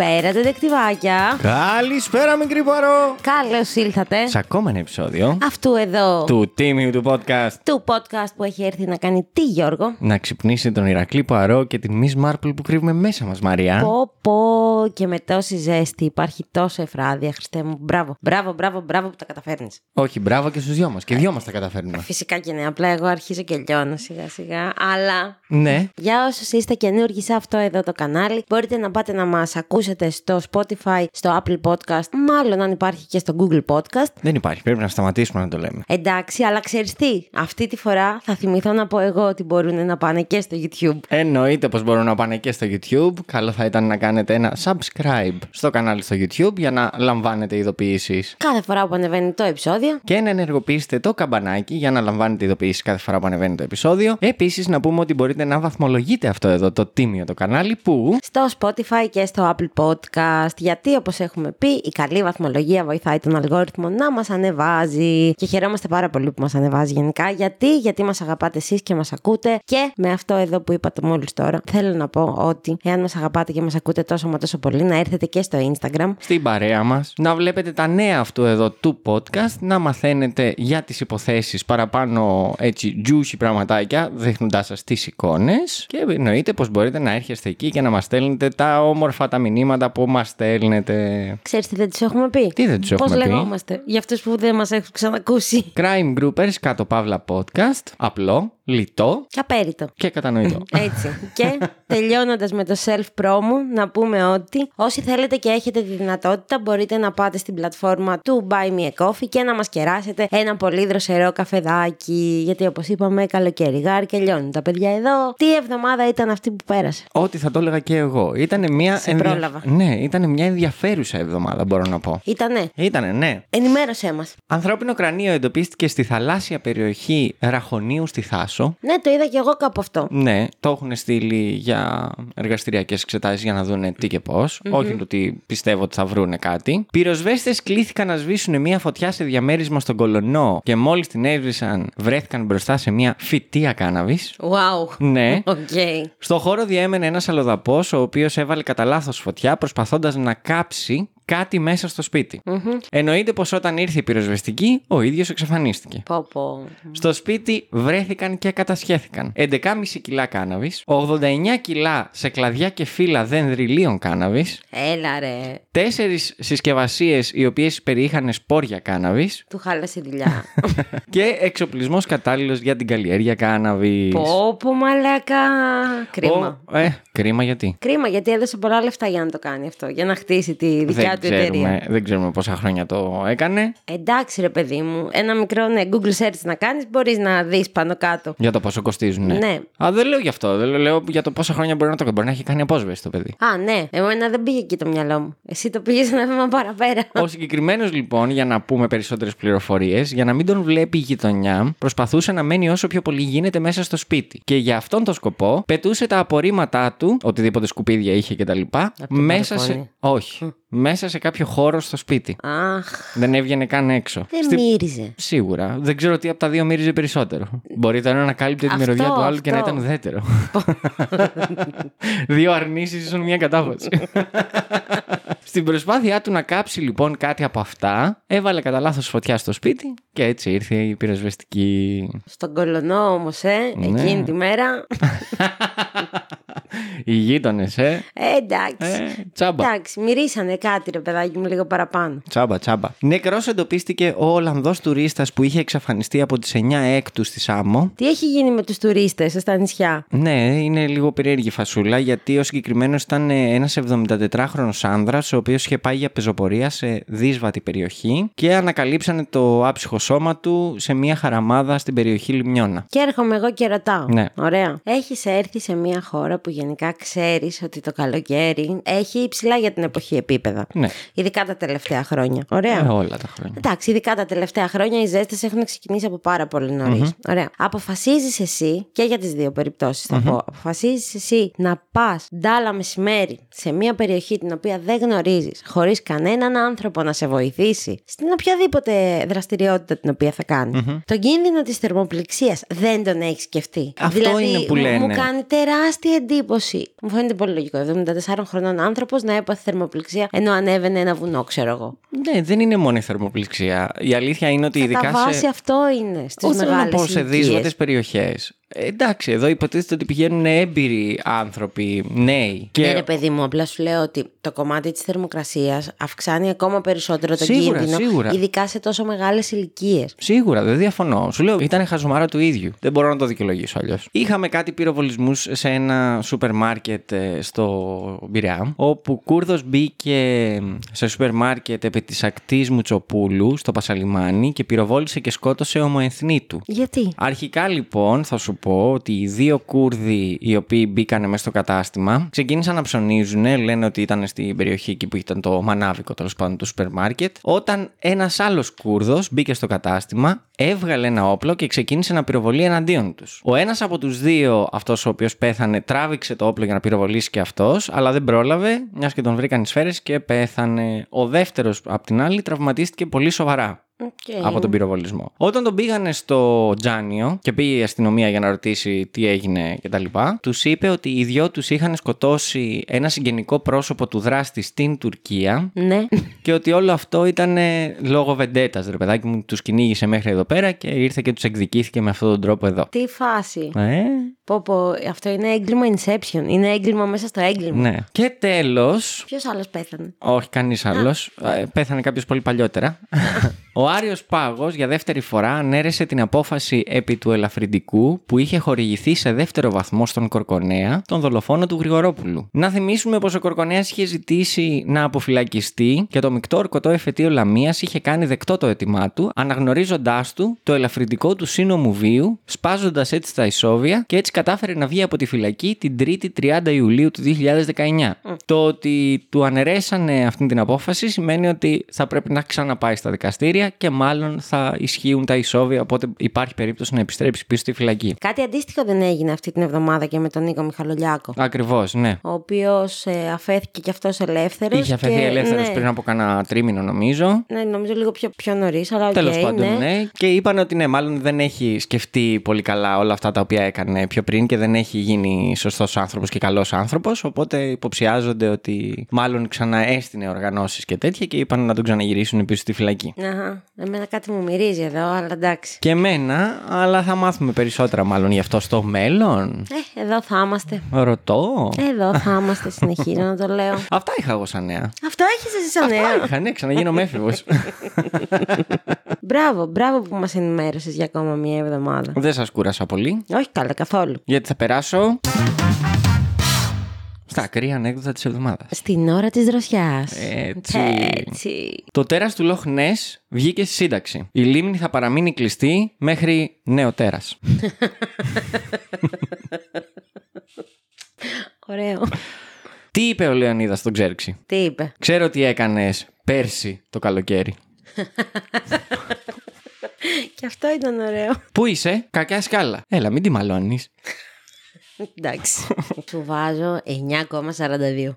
Bay. Καλησπέρα, τεντεκτιβάκια. Καλησπέρα, μικρή παρό. Καλώς ήλθατε. Σε ακόμα ένα επεισόδιο Αυτού εδώ του τίμιου του podcast. του podcast που έχει έρθει να κάνει τι, Γιώργο; Να ξυπνήσει τον Ηρακλή Παρό και την Miss Marple που κρύβουμε μέσα μας, Μαριά. Πω πω και με τόση ζέστη υπάρχει τόσο εφράδια, Χριστέ μου. Μπράβο, μπράβο, μπράβο, μπράβο που τα καταφέρνεις. Όχι, μπράβο και στους δυο μας. Και δυο μας τα καταφέρνουμε. Φυσικά και ναι, απλά εγώ αρχίζω και λιώνω σιγά σιγά. Αλλά ναι. για όσους είστε καινούργοι σε αυτό εδώ το κανάλι, μπορείτε να πάτε να μας ακούσετε στο Spotify, στο Apple Podcast, μάλλον αν υπάρχει και στο Google Podcast. Δεν υπάρχει. Πρέπει να σταματήσουμε να το λέμε. Εντάξει, αλλά ξέρεις τι, αυτή τη φορά θα θυμηθώ να πω εγώ ότι μπορούν να πάνε και στο YouTube. Εννοείται πως μπορούν να πάνε και στο YouTube. Καλό θα ήταν να κάνετε ένα subscribe στο κανάλι στο YouTube για να λαμβάνετε ειδοποιήσεις. Κάθε φορά που ανεβαίνει το επεισόδιο. Και να ενεργοποιήσετε το καμπανάκι για να λαμβάνετε ειδοποιήσεις κάθε φορά που ανεβαίνει το επεισόδιο. Επίσης, να πούμε ότι μπορείτε να βαθμολογείτε αυτό εδώ το τίμιο το κανάλι που Στο Spotify και στο Apple Podcast. Γιατί, όπως έχουμε πει, η καλή βαθμολογία βοηθάει τον αλγόριθμο να μας ανεβάζει. Και χαιρόμαστε πάρα πολύ που μας ανεβάζει γενικά. Γιατί, γιατί μας αγαπάτε εσείς και μας ακούτε. Και με αυτό εδώ που είπατε μόλις τώρα, θέλω να πω ότι εάν μας αγαπάτε και μας ακούτε τόσο μα τόσο πολύ, να έρθετε και στο Instagram. στην παρέα μας, να βλέπετε τα νέα αυτού εδώ του podcast, να μαθαίνετε για τις υποθέσεις παραπάνω έτσι juicy πραγματάκια, δείχνοντάς σας τις εικόνες και εννοείται πως μπορείτε να έρχεστε εκεί και να μας στέλνετε τα όμορφα τα μηνύματα που μας στέλνετε. Ξέρεις τι δεν τους έχουμε πει; Τι δεν τους έχουμε Πώς πει; λεγόμαστε; Για αυτούς που δεν μας έχουν ξανακούσει. Crime Groupers κάτω παύλα podcast, απλό, λιτό Και απέριτο. και κατανοητό. Έτσι. και τελειώνοντας με το self-promo, να πούμε ότι όσοι θέλετε και έχετε τη δυνατότητα, μπορείτε να πάτε στην πλατφόρμα του Buy Me a Coffee και να μας κεράσετε ένα πολύ δροσερό καφεδάκι. Γιατί όπως είπαμε, καλοκαίρι γάρ και λιώνουν τα παιδιά εδώ. Τι εβδομάδα ήταν αυτή που πέρασε; Ό,τι θα το έλεγα και εγώ. Ήταν μια, Σε πρόλαβα. ναι, ήταν μια ενδιαφέρουσα εβδομάδα, μπορώ να πω. Ήτανε; Ήτανε, ναι. Ενημέρωσέ μας. Ανθρώπινο κρανίο εντοπίστηκε στη θαλάσσια περιοχή Ραχονίου στη Θάσο. Ναι, το είδα και εγώ κάπου αυτό. Ναι, το έχουν στείλει για εργαστηριακές εξετάσεις για να δουν τι και πώς. Όχι το ότι πιστεύω ότι θα βρούνε κάτι. Πυροσβέστες κλήθηκαν να σβήσουν μια φωτιά σε διαμέρισμα στον Κολωνό και μόλις την έσβησαν βρέθηκαν μπροστά σε μια φυτεία κάνναβης. Wow. Ναι. Οκ. Στο χώρο διέμενε ένας αλλοδαπός, ο οποίος έβαλε κατά λάθος φωτιά προσπαθώντας να κάψει κάτι μέσα στο σπιτι Εννοείται πως όταν ήρθε η πυροσβεστική, ο ίδιος εξαφανίστηκε. Πω πω. Στο σπίτι βρέθηκαν και κατασχέθηκαν 11,5 κιλά κάναβης, 89 κιλά σε κλαδιά και φύλλα δενδριλίων κάναβης, Έλα ρε. τέσσερις συσκευασίες οι οποίες περιείχαν σπόρια κάναβης Του χάλασε η δουλειά. και εξοπλισμός κατάλληλος για την καλλιέργεια κάναβης. πω πω μαλάκα. Κρίμα. Ε, κρίμα γιατί. Κρίμα γιατί έδωσε πολλά λεφτά για να το κάνει αυτό. Για να χτίσει τη δικιά Δεν του εταιρεία. ξέρουμε, δεν ξέρουμε πόσα χρόνια το έκανε. Εντάξει, ρε παιδί μου. Ένα μικρό ναι, Google search να κάνεις, μπορείς να δεις πάνω κάτω. Για το πόσο κοστίζουν. Ναι. Ναι. Α, δεν λέω γι' αυτό. Δεν λέω, λέω για το πόσα χρόνια μπορεί να το κάνει. Μπορεί να έχει κάνει απόσβεση το παιδί. Α, ναι. Εμένα δεν πήγε εκεί το μυαλό μου. Εσύ το πήγες ένα βήμα παραπέρα. Ο συγκεκριμένος λοιπόν, για να πούμε περισσότερες πληροφορίες, για να μην τον βλέπει η γειτονιά, προσπαθούσε να μένει όσο πιο πολύ γίνεται μέσα στο σπίτι. Και για αυτόν τον σκοπό πετούσε τα απορρίμματά του, οτιδήποτε σκουπίδια είχε κτλ. Μέσα σε. μπαλκόνι. Όχι. Μέσα σε κάποιο χώρο στο σπίτι. Αχ, Δεν έβγαινε καν έξω. δεν Στη- μύριζε. Σίγουρα. Δεν ξέρω τι από τα δύο μύριζε περισσότερο. Μπορεί το ένα να κάλυπτε τη Αυτό, μυρωδιά του άλλου και να αυτό. ήταν ουδέτερο. δύο αρνήσεις ίσον μια κατάφαση. Στην προσπάθειά του να κάψει λοιπόν κάτι από αυτά, έβαλε κατά λάθος φωτιά στο σπίτι και έτσι ήρθε η πυροσβεστική. Στον κολονό όμως, ε, Ναι. εκείνη τη μέρα. Οι γείτονες, ε. Ε, εντάξει. ε. Τσάμπα. Εντάξει, μυρίσανε κάτι ρε παιδάκι μου λίγο παραπάνω. Τσάμπα, τσάμπα. Νεκρός εντοπίστηκε ο Ολλανδός τουρίστας που είχε εξαφανιστεί από τις 9 έκτους στη Σάμο. Τι έχει γίνει με τους τουρίστες στα νησιά; Ναι, είναι λίγο περίεργη η φασούλα γιατί ο συγκεκριμένος ήταν ένας 74χρονο άνδρας, ο οποίος είχε πάει για πεζοπορία σε δύσβατη περιοχή και ανακαλύψανε το άψυχο σώμα του σε μια χαραμάδα στην περιοχή Λιμιώνα. Και έρχομαι εγώ και ρωτάω. Ναι. Ωραία. Έχεις έρθει σε μια χώρα που γενικά ξέρεις ότι το καλοκαίρι έχει υψηλά για την εποχή επίπεδα. Ναι. Ειδικά τα τελευταία χρόνια. Ωραία. Ε, όλα τα χρόνια. Εντάξει, ειδικά τα τελευταία χρόνια οι ζέστες έχουν ξεκινήσει από πάρα πολύ νωρίς. Ωραία. Αποφασίζεις εσύ, και για τις δύο περιπτώσεις θα πω, αποφασίζεις εσύ να πας ντάλα μεσημέρι σε μια περιοχή την οποία δεν γνωρίζεις, χωρίς κανέναν άνθρωπο να σε βοηθήσει, στην οποιαδήποτε δραστηριότητα την οποία θα κάνει. Τον κίνδυνο της θερμοπληξίας δεν τον έχεις σκεφτεί. Αυτό δηλαδή, είναι που μου- λένε. Μου κάνει τεράστια εντύπωση. Μου φαίνεται πολύ λογικό. 74 χρονών άνθρωπος να έπαθε θερμοπληξία ενώ ανέβαινε ένα βουνό, ξέρω εγώ. Ναι, δεν είναι μόνο η θερμοπληξία. Η αλήθεια είναι ότι ειδικά Κατά βάση σε. αυτό είναι στις Όχι θέλω να μεγάλες πω σε δύσβατες περιοχές. Εντάξει, εδώ υποτίθεται ότι πηγαίνουν έμπειροι άνθρωποι, νέοι. Και Ναι, ρε παιδί μου, απλά σου λέω ότι το κομμάτι της θερμοκρασίας αυξάνει ακόμα περισσότερο τον Σίγουρα, κίνδυνο, σίγουρα. ειδικά σε τόσο μεγάλες ηλικίες. Σίγουρα, δεν διαφωνώ. Σου λέω, ήταν χαζομάρα του ίδιου. Δεν μπορώ να το δικαιολογήσω αλλιώς. Είχαμε κάτι πυροβολισμούς σε ένα σούπερ μάρκετ ε, στο Πειραιά, όπου Κούρδος μπήκε σε σούπερ μάρκετ επί της ακτής Μουτσοπούλου στο Πασαλιμάνι και πυροβόλησε και σκότωσε ομοεθνή του. Γιατί; Αρχικά λοιπόν θα σου πω ότι οι δύο Κούρδοι οι οποίοι μπήκαν μέσα στο κατάστημα ξεκίνησαν να ψωνίζουν, λένε ότι ήταν στην περιοχή εκεί που ήταν το μανάβικο τέλος πάντων του σούπερ μάρκετ. Όταν ένας άλλος Κούρδος μπήκε στο κατάστημα, έβγαλε ένα όπλο και ξεκίνησε να πυροβολεί εναντίον τους. Ο ένας από τους δύο, αυτός ο οποίος πέθανε, τράβηξε το όπλο για να πυροβολήσει και αυτός, αλλά δεν πρόλαβε, μιας και τον βρήκαν οι σφαίρε και πέθανε. Ο δεύτερος, απ' την άλλη, τραυματίστηκε πολύ σοβαρά Οκ. από τον πυροβολισμό. Όταν τον πήγανε στο Τζάνειο και πήγε η αστυνομία για να ρωτήσει τι έγινε κτλ., τους είπε ότι οι δυο τους είχαν σκοτώσει ένα συγγενικό πρόσωπο του δράστη στην Τουρκία Ναι. και ότι όλο αυτό ήταν ε, λόγω βεντέτας. Ρε παιδάκι μου, τους κυνήγησε μέχρι εδώ πέρα και ήρθε και τους εκδικήθηκε με αυτόν τον τρόπο εδώ. Τι φάση. Ε, Πω, πω, αυτό είναι έγκλημα Inception. Είναι έγκλημα μέσα στο έγκλημα. ναι. Και τέλο, Ποιος άλλος πέθανε; Όχι, κανείς άλλος. Πέθανε κάποιος πολύ παλιότερα. Ο Άριος Πάγος για δεύτερη φορά ανέρεσε την απόφαση επί του ελαφρυντικού που είχε χορηγηθεί σε δεύτερο βαθμό στον Κορκονέα, τον δολοφόνο του Γρηγορόπουλου. Να θυμίσουμε πως ο Κορκονέας είχε ζητήσει να αποφυλακιστεί και το μεικτό ορκωτό εφετείο Λαμίας είχε κάνει δεκτό το αίτημά του, αναγνωρίζοντάς του το ελαφρυντικό του σύνομου βίου, σπάζοντας έτσι τα ισόβια και έτσι κατάφερε να βγει από τη φυλακή την 3η 30 Ιουλίου του 2019. Το ότι του αναιρέσανε αυτή την απόφαση σημαίνει ότι θα πρέπει να ξαναπάει στα δικαστήρια και μάλλον θα ισχύουν τα ισόβια, οπότε υπάρχει περίπτωση να επιστρέψει πίσω στη φυλακή. Κάτι αντίστοιχο δεν έγινε αυτή την εβδομάδα και με τον Νίκο Μιχαλολιάκο. Ακριβώς, ναι. Ο οποίος αφέθηκε κι αυτός ελεύθερος. Είχε αφεθεί ελεύθερος ναι, πριν από κάνα τρίμηνο, νομίζω. Ναι, νομίζω λίγο πιο, πιο νωρίς, αλλά οκ, Τέλος πάντων, ναι. ναι. Και είπαν ότι ναι, μάλλον δεν έχει σκεφτεί πολύ καλά όλα αυτά τα οποία έκανε πιο πριν και δεν έχει γίνει σωστός άνθρωπος και καλός άνθρωπος. Οπότε υποψιάζονται ότι μάλλον ξαναέστεινε οργανώσεις και τέτοια και είπαν να τον ξαναγυρίσουν πίσω στη φυλακή. Αχα, εμένα κάτι μου μυρίζει εδώ, αλλά εντάξει. Και εμένα, αλλά θα μάθουμε περισσότερα μάλλον γι' αυτό στο μέλλον. Ε, εδώ θα είμαστε. Ρωτώ. Εδώ θα είμαστε, συνεχίζω να το λέω. Αυτά είχα εγώ σαν νέα. Αυτό έχεις εσύ σαν Αυτά νέο. είχα, ναι, ξαναγίνομαι έφηβος. Μπράβο, μπράβο που μας ενημέρωσες για ακόμα μία εβδομάδα. δεν σας κούρασα πολύ, Όχι καλά, καθόλου. γιατί θα περάσω στα ακραία ανέκδοτα της εβδομάδας. Στην ώρα της δροσιάς. Έτσι. Έτσι. Το τέρας του Λοχ Νες βγήκε στη σύνταξη. Η λίμνη θα παραμείνει κλειστή μέχρι νέο τέρας. Ωραίο. Τι είπε ο Λεωνίδας στον Ξέρξη. Τι είπε; Ξέρω τι έκανες πέρσι το καλοκαίρι. Και αυτό ήταν ωραίο. Πού είσαι, κακιά σκάλα. Έλα, μην τη μαλώνεις. Εντάξει. Σου βάζω 9,42.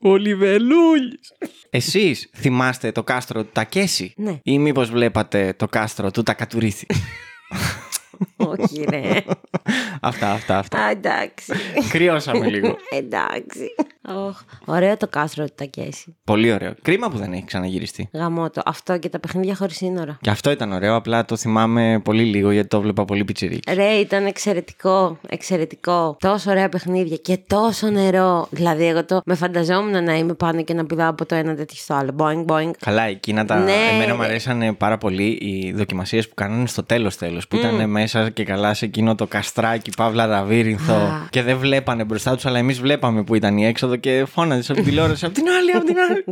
Ο Λιβελούλης. Εσείς θυμάστε το κάστρο του Τακέση; Ναι. ή μήπως βλέπατε το κάστρο του Τακατουρίθη. Όχι, ρε. αυτά, αυτά, αυτά. Α, εντάξει. Κρυώσαμε λίγο. εντάξει. Οχ, ωραίο το κάστρο του Τακέση. Πολύ ωραίο. Κρίμα που δεν έχει ξαναγυριστεί. Γαμώτο. Αυτό και τα παιχνίδια χωρίς σύνορα. Και αυτό ήταν ωραίο, απλά το θυμάμαι πολύ λίγο γιατί το βλέπα πολύ πιτσιρίκι. Ρε, ήταν εξαιρετικό. Εξαιρετικό. Τόσο ωραία παιχνίδια και τόσο νερό. Δηλαδή, εγώ το με φανταζόμουν να είμαι πάνω και να πηδάω από το ένα τέτοιο στο άλλο. Boing, boing. Καλά, εκείνα τα. Ναι, εμένα μου ρε. αρέσανε πάρα πολύ οι δοκιμασίες που κάνανε στο τέλος τέλος. Που ήταν μέσα και καλά σε εκείνο το καστράκι, παύλα λαβύρινθο. Α. και δεν βλέπανε μπροστά τους, αλλά εμείς βλέπαμε που ήταν η έξοδο και φώναζες από την τηλεόραση. από την άλλη, από την άλλη.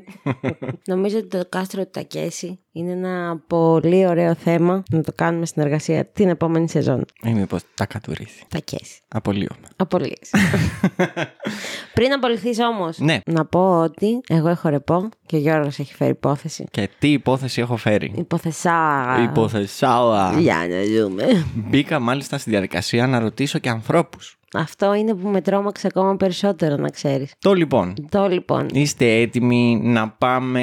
Νομίζω ότι το κάστρο του Τακέση είναι ένα πολύ ωραίο θέμα να το κάνουμε στην εργασία την επόμενη σεζόν. Ή μήπως τα κατουρίσει. Τακέση. Απολύομαι. Απολύες. Πριν απολυθείς όμως, Ναι. να πω ότι εγώ έχω ρεπό και ο Γιώργος έχει φέρει υπόθεση. Και τι υπόθεση έχω φέρει; Υποθεσά. Υποθεσάω. Για να δούμε. Μπήκα μάλιστα στη διαδικασία να ρωτήσω και ανθρώπους. Αυτό είναι που με τρόμαξε ακόμα περισσότερο, να ξέρεις. Το λοιπόν. Το λοιπόν. Είστε έτοιμοι να πάμε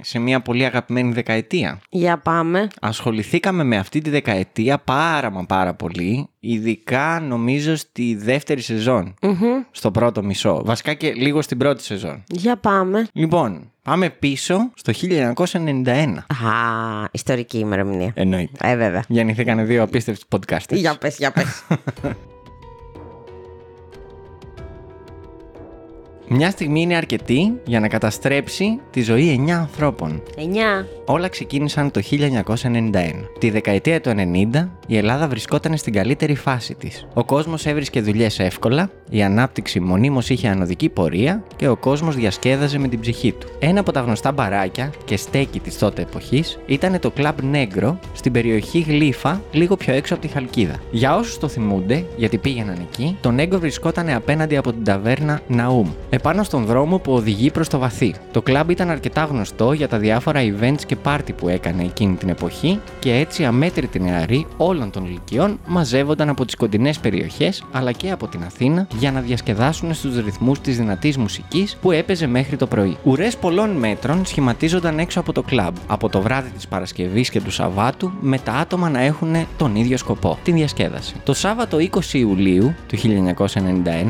σε μια πολύ αγαπημένη δεκαετία; Για πάμε. Ασχοληθήκαμε με αυτή τη δεκαετία πάρα μα πάρα πολύ, ειδικά νομίζω στη δεύτερη σεζόν, Μμμ. στο πρώτο μισό, βασικά και λίγο στην πρώτη σεζόν. Για πάμε. Λοιπόν, πάμε πίσω στο 1991. Α, ιστορική ημερομηνία. Εννοείται. Ε, βέβαια. Γεννηθήκανε δύο απίστευτοι podcasters. Για πες, για πες. Μια στιγμή είναι αρκετή για να καταστρέψει τη ζωή 9 ανθρώπων. Εννιά. Όλα ξεκίνησαν το 1991. Τη δεκαετία του 90 η Ελλάδα βρισκόταν στην καλύτερη φάση της. Ο κόσμος έβρισκε δουλειές εύκολα, η ανάπτυξη μονίμως είχε ανωδική πορεία και ο κόσμος διασκέδαζε με την ψυχή του. Ένα από τα γνωστά μπαράκια και στέκη της τότε εποχής ήταν το Club Negro στην περιοχή Γλύφα, λίγο πιο έξω από τη Χαλκίδα. Για όσους το θυμούνται, γιατί πήγαιναν εκεί, το Negro βρισκόταν απέναντι από την ταβέρνα Ναούμ, επάνω στον δρόμο που οδηγεί προς το βαθύ. Το κλαμπ ήταν αρκετά γνωστό για τα διάφορα events και πάρτι που έκανε εκείνη την εποχή και έτσι αμέτρητοι νεαροί όλων των ηλικιών μαζεύονταν από τις κοντινές περιοχές αλλά και από την Αθήνα για να διασκεδάσουν στους ρυθμούς της δυνατής μουσικής που έπαιζε μέχρι το πρωί. Ουρές πολλών μέτρων σχηματίζονταν έξω από το κλαμπ από το βράδυ της Παρασκευής και του Σαββάτου με τα άτομα να έχουν τον ίδιο σκοπό, την διασκέδαση. Το Σάββατο 20 Ιουλίου του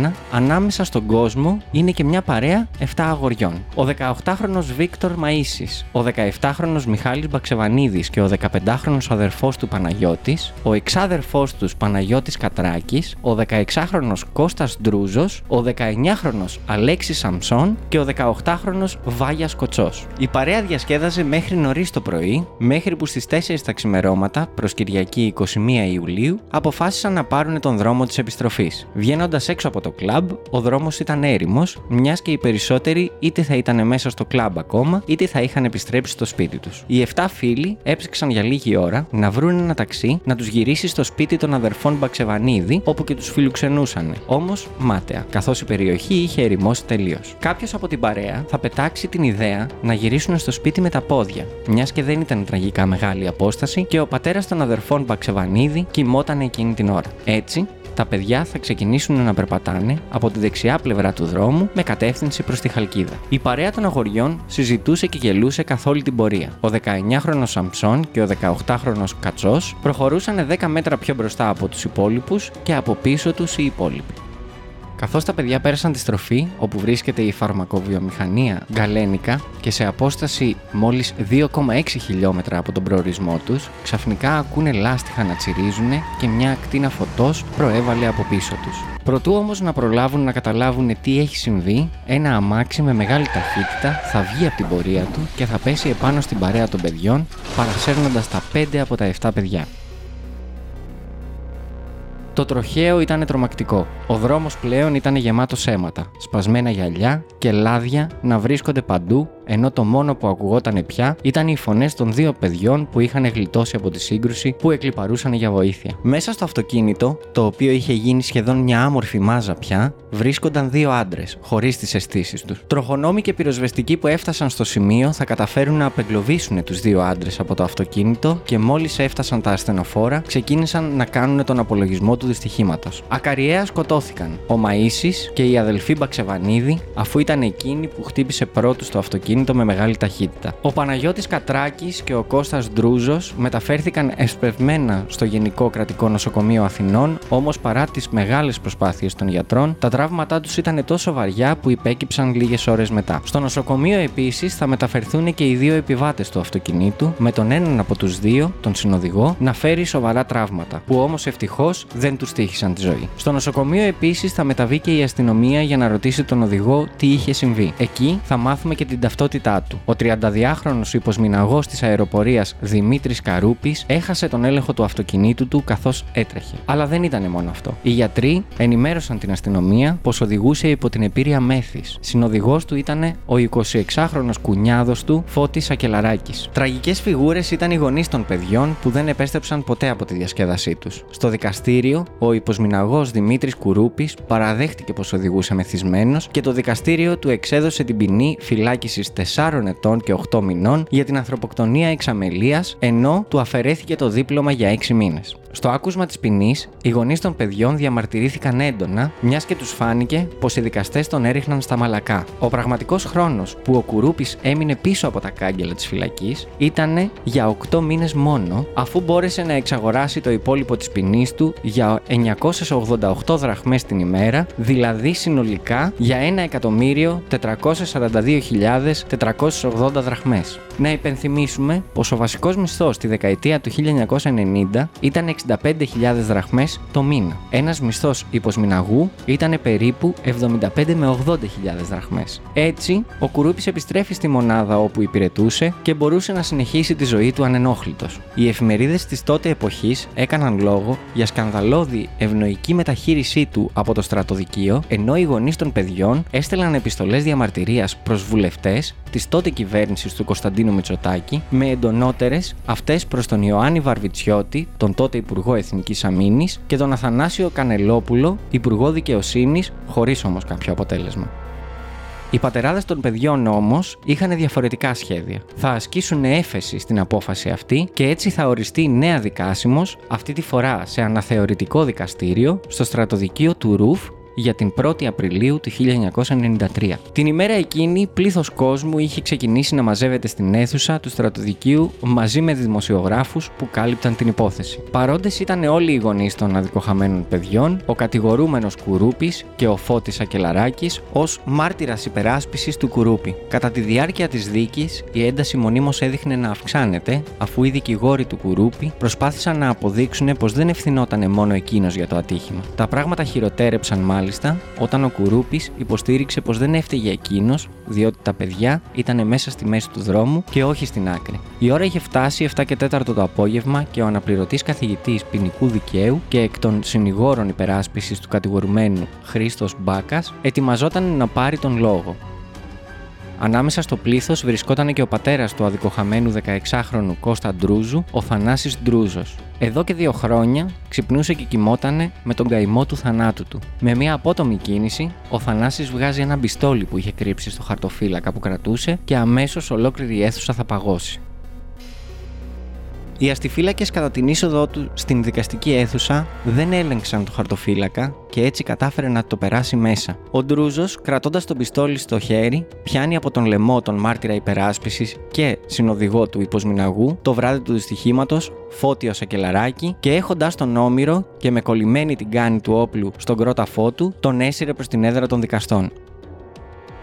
1991 ανάμεσα στον κόσμο είναι και μια παρέα 7 αγοριών. Ο 18χρονος Βίκτορ Μαΐσης, ο 17χρονος Μιχάλης Μπαξεβανίδης και ο 15χρονος αδερφός του Παναγιώτης, ο εξάδερφός τους Παναγιώτης Κατράκης, ο 16χρονος Κώστας Ντρούζος, ο 19χρονος Αλέξης Σαμψόν και ο 18χρονος Βάγιας Κοτσός. Η παρέα διασκέδαζε μέχρι νωρίς το πρωί, μέχρι που στις 4 τα ξημερώματα, προς Κυριακή 21 Ιουλίου, αποφάσισαν να πάρουν τον δρόμο της επιστροφής. Βγαίνοντας έξω από το κλαμπ, ο δρόμος ήταν έρημος, μιας και οι περισσότεροι είτε θα ήταν μέσα στο κλαμπ ακόμα, είτε θα είχαν επιστρέψει στο σπίτι τους. Οι 7 φίλοι έψαξαν για λίγη ώρα να βρουν ένα ταξί να τους γυρίσει στο σπίτι των αδερφών Μπαξεβανίδη, όπου και τους φιλοξενούσαν. Όμως μάταια, καθώς η περιοχή είχε ερημώσει τελείως. Κάποιος από την παρέα θα πετάξει την ιδέα να γυρίσουν στο σπίτι με τα πόδια, μιας και δεν ήταν τραγικά μεγάλη απόσταση και ο πατέρας των αδερφών Μπαξεβανίδη κοιμόταν εκείνη την ώρα. Έτσι, τα παιδιά θα ξεκινήσουν να περπατάνε από τη δεξιά πλευρά του δρόμου με κατεύθυνση προς τη Χαλκίδα. Η παρέα των αγοριών συζητούσε και γελούσε καθ' όλη την πορεία. Ο 19χρονο Σαμψόν και ο 18χρονο Κατσός προχωρούσαν 10 μέτρα πιο μπροστά από τους υπόλοιπους και από πίσω τους οι υπόλοιποι. Καθώς τα παιδιά πέρασαν τη στροφή όπου βρίσκεται η φαρμακοβιομηχανία Γκαλένικα και σε απόσταση μόλις 2,6 χιλιόμετρα από τον προορισμό τους, ξαφνικά ακούνε λάστιχα να τσιρίζουν και μια ακτίνα φωτός προέβαλε από πίσω τους. Προτού όμως να προλάβουν να καταλάβουν τι έχει συμβεί, ένα αμάξι με μεγάλη ταχύτητα θα βγει από την πορεία του και θα πέσει επάνω στην παρέα των παιδιών, παρασέρνοντας τα 5 από τα 7 παιδιά. Το τροχαίο ήταν τρομακτικό. Ο δρόμος πλέον ήταν γεμάτος αίματα, σπασμένα γυαλιά και λάδια να βρίσκονται παντού, ενώ το μόνο που ακουγόταν πια ήταν οι φωνές των δύο παιδιών που είχαν γλιτώσει από τη σύγκρουση που εκλυπαρούσαν για βοήθεια. Μέσα στο αυτοκίνητο, το οποίο είχε γίνει σχεδόν μια άμορφη μάζα πια, βρίσκονταν δύο άντρες, χωρίς τις αισθήσεις τους. Τροχονόμοι και πυροσβεστικοί που έφτασαν στο σημείο θα καταφέρουν να απεγκλωβίσουν τους δύο άντρες από το αυτοκίνητο και μόλις έφτασαν τα ασθενοφόρα, ξεκίνησαν να κάνουν τον απολογισμό του δυστυχήματος. Ακαριέα σκοτώθηκαν. Ο Μαΐσης και η αδελφή Μπαξεβανίδη, αφού ήταν εκείνη που χτύπησε πρώτους το αυτοκίνητο αυτοκίνητο με μεγάλη ταχύτητα. Ο Παναγιώτης Κατράκης και ο Κώστας Ντρούζος μεταφέρθηκαν εσπευμένα στο Γενικό Κρατικό Νοσοκομείο Αθηνών, όμως παρά τις μεγάλες προσπάθειες των γιατρών, τα τραύματά τους ήταν τόσο βαριά που υπέκυψαν λίγες ώρες μετά. Στο νοσοκομείο επίσης θα μεταφερθούν και οι δύο επιβάτες του αυτοκινήτου, με τον έναν από τους δύο, τον συνοδηγό, να φέρει σοβαρά τραύματα, που όμως ευτυχώς δεν τους τύχησαν τη ζωή. Στο νοσοκομείο επίσης θα μεταβεί και η αστυνομία για να ρωτήσει τον οδηγό τι είχε συμβεί. Εκεί θα μάθουμε και την ταυτότητά του. Ο 32χρονο υποσμηναγός της αεροπορίας Δημήτρης Καρούπης έχασε τον έλεγχο του αυτοκινήτου του καθώς έτρεχε. Αλλά δεν ήταν μόνο αυτό. Οι γιατροί ενημέρωσαν την αστυνομία πως οδηγούσε υπό την επίρρεια μέθης. Συνοδηγός του ήταν ο 26χρονο κουνιάδος του Φώτης Ακελαράκης. Τραγικές φιγούρες ήταν οι γονείς των παιδιών που δεν επέστρεψαν ποτέ από τη διασκέδασή τους. Στο δικαστήριο, ο υποσμηναγός Δημήτρης Κουρούπης παραδέχτηκε πως οδηγούσε μεθυσμένος και το δικαστήριο του εξέδωσε την ποινή φυλάκισης 4 ετών και 8 μηνών για την ανθρωποκτονία εξαμελία, ενώ του αφαιρέθηκε το δίπλωμα για 6 μήνες. Στο άκουσμα της ποινής, οι γονείς των παιδιών διαμαρτυρήθηκαν έντονα, μιας και τους φάνηκε πως οι δικαστές τον έριχναν στα μαλακά. Ο πραγματικός χρόνος που ο Κουρούπης έμεινε πίσω από τα κάγκελα της φυλακής ήταν για 8 μήνες μόνο, αφού μπόρεσε να εξαγοράσει το υπόλοιπο της ποινής του για 988 δραχμές την ημέρα, δηλαδή συνολικά για 1.442.480 δραχμές. Να υπενθυμίσουμε πως ο βασικός μισθός στη δεκαετία του 1990 ήταν 65.000 δραχμές το μήνα. Ένας μισθός υποσμηναγού ήταν περίπου 75 με 80.000 δραχμές. Έτσι, ο Κουρούπης επιστρέφει στη μονάδα όπου υπηρετούσε και μπορούσε να συνεχίσει τη ζωή του ανενόχλητος. Οι εφημερίδες της τότε εποχής έκαναν λόγο για σκανδαλώδη ευνοϊκή μεταχείρισή του από το στρατοδικείο, ενώ οι γονείς των παιδιών έστελναν επιστολές διαμαρτυρίας προς βουλευτές της τότε κυβέρνησης του Κωνσταντίνου Μητσοτάκη, με εντονότερες αυτές προς τον Ιωάννη Βαρβιτσιώτη, τον τότε Υπουργό Εθνικής Αμήνης, και τον Αθανάσιο Κανελόπουλο, Υπουργό Δικαιοσύνης, χωρίς όμως κάποιο αποτέλεσμα. Οι πατεράδες των παιδιών όμως είχαν διαφορετικά σχέδια. Θα ασκήσουν έφεση στην απόφαση αυτή και έτσι θα οριστεί νέα δικάσιμος, αυτή τη φορά σε αναθεωρητικό δικαστήριο, στο στρατοδικείο του Ρουφ για την 1η Απριλίου του 1993. Την ημέρα εκείνη, πλήθος κόσμου είχε ξεκινήσει να μαζεύεται στην αίθουσα του στρατοδικείου μαζί με δημοσιογράφους που κάλυπταν την υπόθεση. Παρόντες ήταν όλοι οι γονείς των αδικοχαμένων παιδιών, ο κατηγορούμενος Κουρούπης και ο Φώτης Ακελαράκης ως μάρτυρας υπεράσπισης του Κουρούπη. Κατά τη διάρκεια της δίκης, η ένταση μονίμως έδειχνε να αυξάνεται, αφού οι δικηγόροι του Κουρούπη προσπάθησαν να αποδείξουν πως δεν ευθυνόταν μόνο εκείνος για το ατύχημα. Τα πράγματα χειροτέρεψαν μάλιστα όταν ο Κουρούπης υποστήριξε πως δεν έφταιγε εκείνος, διότι τα παιδιά ήταν μέσα στη μέση του δρόμου και όχι στην άκρη. Η ώρα είχε φτάσει 7 και 4 το απόγευμα και ο αναπληρωτής καθηγητής ποινικού δικαίου και εκ των συνηγόρων υπεράσπισης του κατηγορουμένου Χρήστος Μπάκας ετοιμαζόταν να πάρει τον λόγο. Ανάμεσα στο πλήθος βρισκόταν και ο πατέρας του αδικοχαμένου 16χρονου Κώστα Ντρούζου, ο Θανάσης Ντρούζος. Εδώ και δύο χρόνια ξυπνούσε και κοιμότανε με τον καημό του θανάτου του. Με μια απότομη κίνηση, ο Θανάσης βγάζει ένα μπιστόλι που είχε κρύψει στο χαρτοφύλακα που κρατούσε και αμέσως ολόκληρη η αίθουσα θα παγώσει. Οι αστιφύλακες κατά την είσοδό του στην δικαστική αίθουσα δεν έλεγξαν το χαρτοφύλακα και έτσι κατάφερε να το περάσει μέσα. Ο Ντρούζος, κρατώντας τον πιστόλι στο χέρι, πιάνει από τον λαιμό τον μάρτυρα υπεράσπισης και συνοδηγό του υποσμηναγού το βράδυ του δυστυχήματος, φώτιο σακελαράκι και έχοντας τον όμηρο και με κολλημένη την κάνη του όπλου στον κρόταφό του, τον έσυρε προς την έδρα των δικαστών.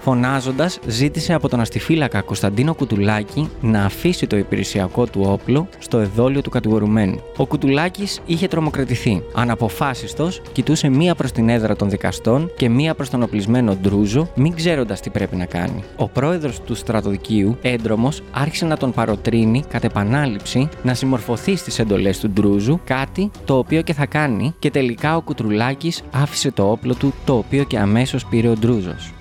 Φωνάζοντας, ζήτησε από τον αστιφύλακα Κωνσταντίνο Κουτουλάκη να αφήσει το υπηρεσιακό του όπλο στο εδόλιο του κατηγορουμένου. Ο Κουτουλάκης είχε τρομοκρατηθεί. Αναποφάσιστος, κοιτούσε μία προς την έδρα των δικαστών και μία προς τον οπλισμένο Ντρούζο, μην ξέροντας τι πρέπει να κάνει. Ο πρόεδρος του στρατοδικείου, έντρομος, άρχισε να τον παροτρύνει κατ' επανάληψη να συμμορφωθεί στις εντολές του Ντρούζου, κάτι το οποίο και θα κάνει, και τελικά ο Κουτρουλάκης άφησε το όπλο του, το οποίο και αμέσως πήρε ο Ντρούζος.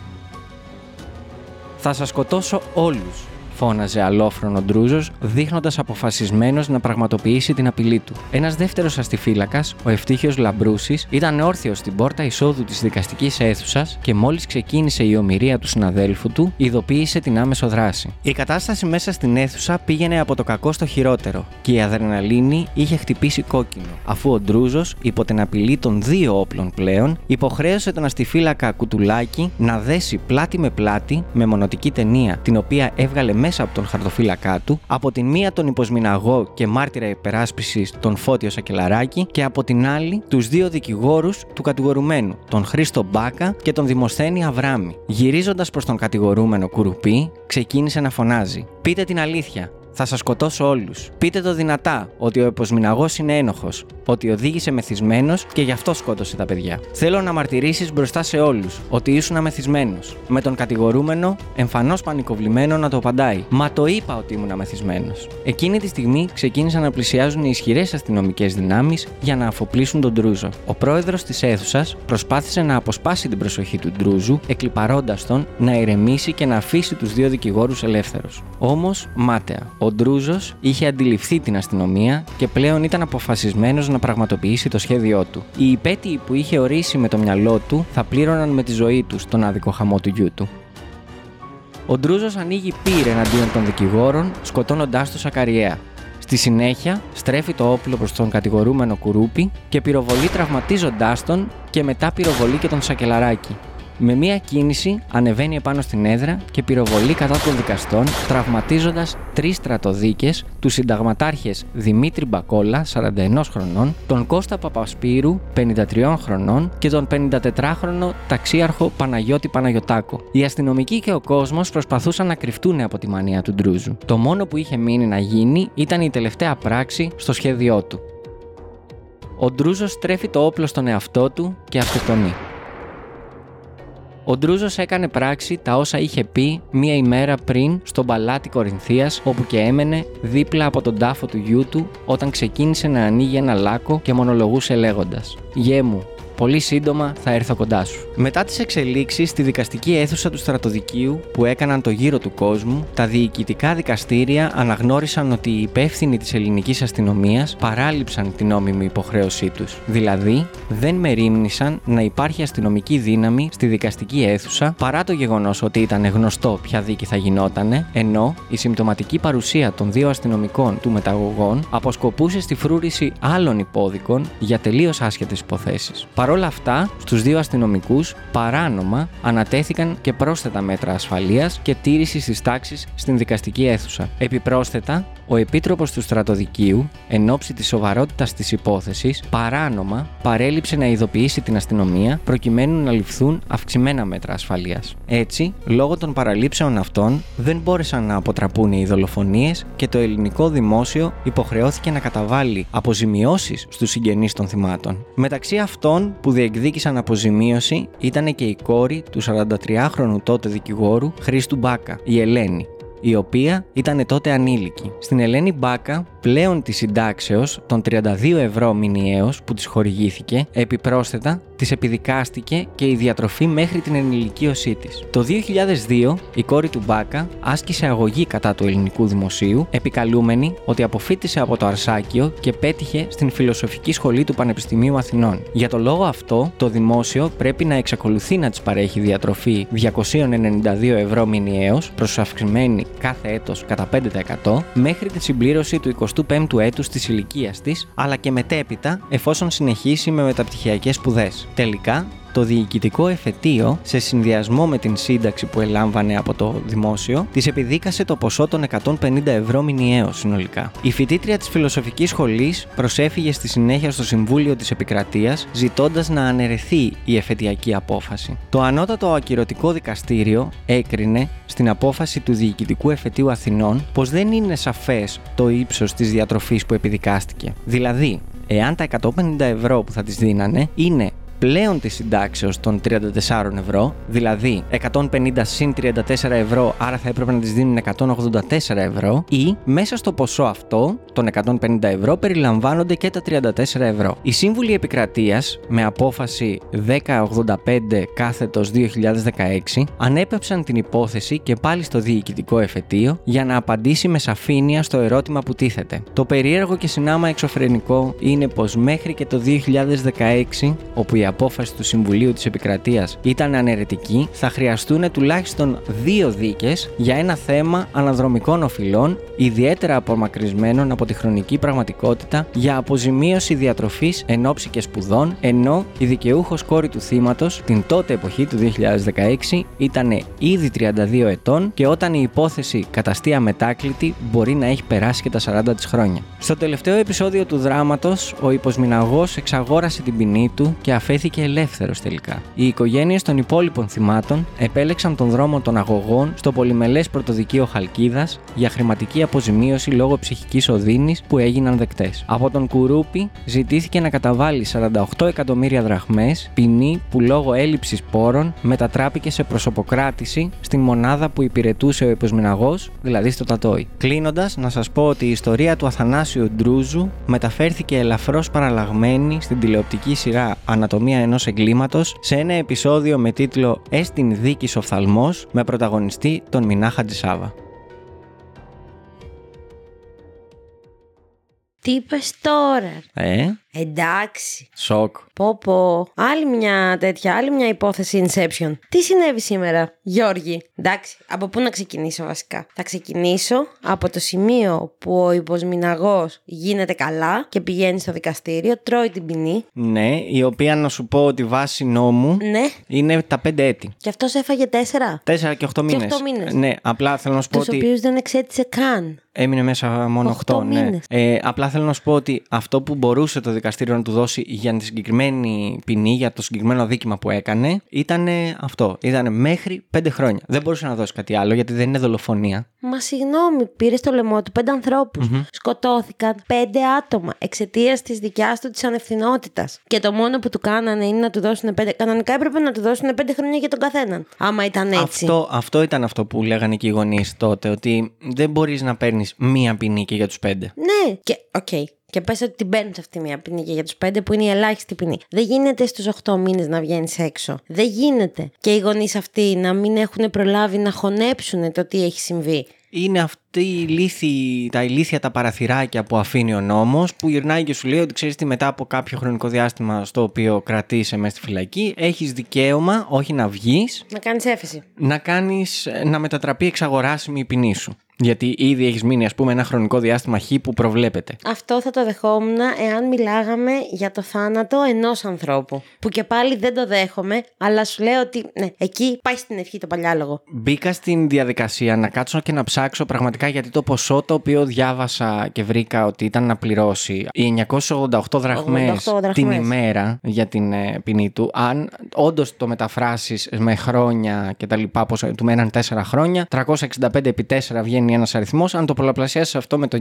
Θα σας σκοτώσω όλους, φώναζε αλλόφρων ο Ντρούζος, δείχνοντας αποφασισμένος να πραγματοποιήσει την απειλή του. Ένας δεύτερος αστυφύλακας, ο Ευτύχιος Λαμπρούσης, ήταν όρθιος στην πόρτα εισόδου της δικαστικής αίθουσας και μόλις ξεκίνησε η ομηρία του συναδέλφου του, ειδοποίησε την άμεσο δράση. Η κατάσταση μέσα στην αίθουσα πήγαινε από το κακό στο χειρότερο και η αδρεναλίνη είχε χτυπήσει κόκκινο, αφού ο Ντρούζος, υπό την απειλή των δύο όπλων πλέον, υποχρέωσε τον αστιφύλακα Κουτουλάκη να δέσει πλάτη με πλάτη με μονοτική ταινία, την οποία έβγαλε μέσα από τον χαρτοφύλακά του, από την μία τον υποσμηναγό και μάρτυρα υπεράσπισης τον Φώτιο Σακελαράκη και από την άλλη τους δύο δικηγόρους του κατηγορουμένου, τον Χρήστο Μπάκα και τον Δημοσθένη Αβράμη. Γυρίζοντας προς τον κατηγορούμενο Κουρουπί, ξεκίνησε να φωνάζει: Πείτε την αλήθεια. Θα σας σκοτώσω όλους. Πείτε το δυνατά ότι ο εποσμηναγό είναι ένοχος, ότι οδήγησε μεθυσμένος και γι' αυτό σκότωσε τα παιδιά. Θέλω να μαρτυρήσεις μπροστά σε όλους ότι ήσουν αμεθυσμένος. Με τον κατηγορούμενο εμφανώς πανικοβλημένο να το απαντάει. Μα το είπα ότι ήμουν αμεθυσμένος. Εκείνη τη στιγμή ξεκίνησαν να πλησιάζουν οι ισχυρές αστυνομικές δυνάμεις για να αφοπλίσουν τον Ντρούζο. Ο πρόεδρος της αίθουσας προσπάθησε να αποσπάσει την προσοχή του Ντρούζου, εκλυπαρώντας τον να ηρεμήσει και να αφήσει τους δύο δικηγόρους ελεύθερους. Όμως, μάταια, ο Ντρούζος είχε αντιληφθεί την αστυνομία και πλέον ήταν αποφασισμένος να πραγματοποιήσει το σχέδιό του. Οι υπέτειοι που είχε ορίσει με το μυαλό του θα πλήρωναν με τη ζωή του τον άδικο χαμό του γιού του. Ο Ντρούζος ανοίγει πύρ εναντίον των δικηγόρων, σκοτώνοντάς τους ακαριέα. Στη συνέχεια, στρέφει το όπλο προς τον κατηγορούμενο κουρούπι και πυροβολεί τραυματίζοντάς τον και μετά πυροβολεί και τον σακελαράκι. Με μία κίνηση ανεβαίνει επάνω στην έδρα και πυροβολεί κατά των δικαστών, τραυματίζοντας τρεις στρατοδίκες, τους συνταγματάρχες Δημήτρη Μπακόλα, 41 χρονών, τον Κώστα Παπασπύρου, 53 χρονών και τον 54χρονο ταξίαρχο Παναγιώτη Παναγιωτάκο. Οι αστυνομικοί και ο κόσμος προσπαθούσαν να κρυφτούν από τη μανία του Ντρούζου. Το μόνο που είχε μείνει να γίνει ήταν η τελευταία πράξη στο σχέδιό του. Ο Ντρούζος στρέφει το όπλο στον εαυτό του και αυτοκτονεί. Ο Ντρούζος έκανε πράξη τα όσα είχε πει μία ημέρα πριν στον παλάτι Κορινθίας, όπου και έμενε δίπλα από τον τάφο του γιού του όταν ξεκίνησε να ανοίγει ένα λάκκο και μονολογούσε λέγοντας: Γέ μου, Πολύ σύντομα θα έρθω κοντά σου. Μετά τις εξελίξεις στη δικαστική αίθουσα του στρατοδικείου που έκαναν το γύρο του κόσμου, τα διοικητικά δικαστήρια αναγνώρισαν ότι οι υπεύθυνοι της ελληνικής αστυνομίας παράληψαν την νόμιμη υποχρέωσή τους. Δηλαδή, δεν μερίμνησαν να υπάρχει αστυνομική δύναμη στη δικαστική αίθουσα παρά το γεγονός ότι ήταν γνωστό ποια δίκη θα γινότανε, ενώ η συμπτωματική παρουσία των δύο αστυνομικών του μεταγωγών αποσκοπούσε στη φρούρηση άλλων υπόδικων για τελείως άσχετες υποθέσεις. Παρ' όλα αυτά, στους δύο αστυνομικούς παράνομα ανατέθηκαν και πρόσθετα μέτρα ασφαλείας και τήρησης της τάξης στην δικαστική αίθουσα. Επιπρόσθετα, ο Επίτροπος του Στρατοδικείου, εν ώψη της σοβαρότητας της υπόθεσης, παράνομα παρέλειψε να ειδοποιήσει την αστυνομία προκειμένου να ληφθούν αυξημένα μέτρα ασφαλείας. Έτσι, λόγω των παραλήψεων αυτών, δεν μπόρεσαν να αποτραπούν οι δολοφονίες και το ελληνικό δημόσιο υποχρεώθηκε να καταβάλει αποζημιώσεις στους συγγενείς των θυμάτων. Μεταξύ αυτών που διεκδίκησαν αποζημίωση ήταν και η κόρη του 43χρονου τότε δικηγόρου Χρήστου Μπάκα, η Ελένη, η οποία ήταν τότε ανήλικη. Στην Ελένη Μπάκα, πλέον της συντάξεως των 32 ευρώ μηνιαίως που της χορηγήθηκε, επιπρόσθετα της επιδικάστηκε και η διατροφή μέχρι την ενηλικίωσή της. Το 2002, η κόρη του Μπάκα άσκησε αγωγή κατά του ελληνικού δημοσίου, επικαλούμενη ότι αποφύτησε από το Αρσάκιο και πέτυχε στην Φιλοσοφική Σχολή του Πανεπιστημίου Αθηνών. Για το λόγο αυτό, το δημόσιο πρέπει να εξακολουθεί να της παρέχει διατροφή 292 ευρώ μηνιαίως, προσαυξημένη κάθε έτος κατά 5% μέχρι τη συμπλήρωση του 25ου έτους της ηλικίας της, αλλά και μετέπειτα εφόσον συνεχίσει με μεταπτυχιακές σπουδές. Τελικά, το διοικητικό εφετείο, σε συνδυασμό με την σύνταξη που ελάμβανε από το δημόσιο, της επιδίκασε το ποσό των 150 ευρώ μηνιαίο συνολικά. Η φοιτήτρια της Φιλοσοφικής Σχολής προσέφυγε στη συνέχεια στο Συμβούλιο της Επικρατείας, ζητώντας να αναιρεθεί η εφετειακή απόφαση. Το ανώτατο ακυρωτικό δικαστήριο έκρινε στην απόφαση του Διοικητικού Εφετείου Αθηνών πως δεν είναι σαφές το ύψος της διατροφής που επιδικάστηκε. Δηλαδή, εάν τα 150 ευρώ που θα της δίνανε είναι πλέον της συντάξεως των 34 ευρώ, δηλαδή 150 συν 34 ευρώ, άρα θα έπρεπε να της δίνουν 184 ευρώ, ή μέσα στο ποσό αυτό των 150 ευρώ περιλαμβάνονται και τα 34 ευρώ. Οι σύμβουλοι επικρατείας, με απόφαση 1085 κάθετος 2016, ανέπεψαν την υπόθεση και πάλι στο διοικητικό εφετείο για να απαντήσει με σαφήνεια στο ερώτημα που τίθεται. Το περίεργο και συνάμα εξωφρενικό είναι πως μέχρι και το 2016, όπου η απόφαση του Συμβουλίου της Επικρατείας ήταν αναιρετική, θα χρειαστούν τουλάχιστον δύο δίκες για ένα θέμα αναδρομικών οφειλών, ιδιαίτερα απομακρυσμένων από τη χρονική πραγματικότητα, για αποζημίωση διατροφής εν ώψη και σπουδών, ενώ η δικαιούχος κόρη του θύματος την τότε εποχή του 2016 ήταν ήδη 32 ετών και όταν η υπόθεση καταστεί αμετάκλητη μπορεί να έχει περάσει και τα 40 της χρόνια. Στο τελευταίο επεισόδιο του δράματος, ο υποσμηναγός εξαγόρασε την ποινή του και αφέθηκε ελεύθερος τελικά. Οι οικογένειες των υπόλοιπων θυμάτων επέλεξαν τον δρόμο των αγωγών στο πολυμελές πρωτοδικείο Χαλκίδας για χρηματική αποζημίωση λόγω ψυχικής οδύνης που έγιναν δεκτές. Από τον Κουρούπη ζητήθηκε να καταβάλει 48 εκατομμύρια δραχμές, ποινή που λόγω έλλειψης πόρων μετατράπηκε σε προσωποκράτηση στην μονάδα που υπηρετούσε ο υποσμηναγό, δηλαδή στο Τατόι. Κλείνοντας, να σας πω ότι η ιστορία του Αθανάσιου Ντρούζου μεταφέρθηκε ελαφρώς παραλλαγμένη στην τηλεοπτική σειρά Ανατομία ενός εγκλήματος σε ένα επεισόδιο με τίτλο Έστιν δίκης οφθαλμό με πρωταγωνιστή τον Μινά Χατζησάβα. Τι είπες τώρα; Ε, Εντάξει. σοκ. Πω πω. Άλλη μια τέτοια, άλλη μια υπόθεση Inception. Τι συνέβη σήμερα, Γιώργη; Εντάξει, από πού να ξεκινήσω βασικά; Θα ξεκινήσω από το σημείο που ο υποσμηναγός γίνεται καλά και πηγαίνει στο δικαστήριο, τρώει την ποινή. Ναι, η οποία να σου πω ότι βάσει νόμου Ναι, είναι τα 5 έτη. και αυτός έφαγε τέσσερα. 4 και 8 μήνες. οκτώ μήνες. Ναι, απλά θέλω να σου πω Τους ότι. οποίους δεν εξέτησε καν. Έμεινε μέσα μόνο 8, Οχτώ ναι. μήνες. Ε, απλά θέλω να σου πω ότι αυτό που μπορούσε το δικαστήριο να του δώσει για τη συγκεκριμένη ποινή, για το συγκεκριμένο δίκημα που έκανε, ήταν αυτό. Ήταν μέχρι 5 χρόνια. Δεν μπορούσε να δώσει κάτι άλλο γιατί δεν είναι δολοφονία. Μα συγγνώμη, πήρες στο λαιμό του πέντε ανθρώπους. Σκοτώθηκαν πέντε άτομα εξαιτίας της δικιάς του της ανευθυνότητας. Και το μόνο που του κάνανε είναι να του δώσουν πέντε. Κανονικά έπρεπε να του δώσουν πέντε χρόνια για τον καθέναν. Άμα ήταν έτσι. Αυτό, αυτό ήταν αυτό που λέγανε και οι γονείς τότε, ότι δεν μπορείς να παίρνεις μία ποινή και για τους πέντε. Ναι, και οκ. Και πες ότι την παίρνεις αυτή μια ποινή και για τους πέντε που είναι η ελάχιστη ποινή. Δεν γίνεται στους 8 μήνες να βγαίνεις έξω. Δεν γίνεται. Και οι γονείς αυτοί να μην έχουν προλάβει να χωνέψουν το τι έχει συμβεί. Είναι αυτή ηλίθι-, τα ηλίθια τα παραθυράκια που αφήνει ο νόμος που γυρνάει και σου λέει ότι ξέρεις τι μετά από κάποιο χρονικό διάστημα στο οποίο κρατείσαι μέσα στη φυλακή έχεις δικαίωμα όχι να βγεις Να κάνεις έφεση. να κάνεις, να μετατραπεί εξαγοράσιμη η ποινή σου. Γιατί ήδη έχεις μείνει ας πούμε ένα χρονικό διάστημα χ που προβλέπεται. Αυτό θα το δεχόμουν εάν μιλάγαμε για το θάνατο ενός ανθρώπου. Που και πάλι δεν το δέχομαι, αλλά σου λέω ότι ναι, εκεί πάει στην ευχή το παλιάλογο. Μπήκα στην διαδικασία να κάτσω και να ψάξω πραγματικά γιατί το ποσό το οποίο διάβασα και βρήκα ότι ήταν να πληρώσει οι 988 δραχμές 88 δραχμές. την ημέρα για την ε, ποινή του, αν όντως το μεταφράσεις με χρόνια και τα λοιπά, πως του μέναν 4 χρόνια, 365 επί 4 βγαίνει ένας αριθμός, αν το πολλαπλασιάσεις αυτό με το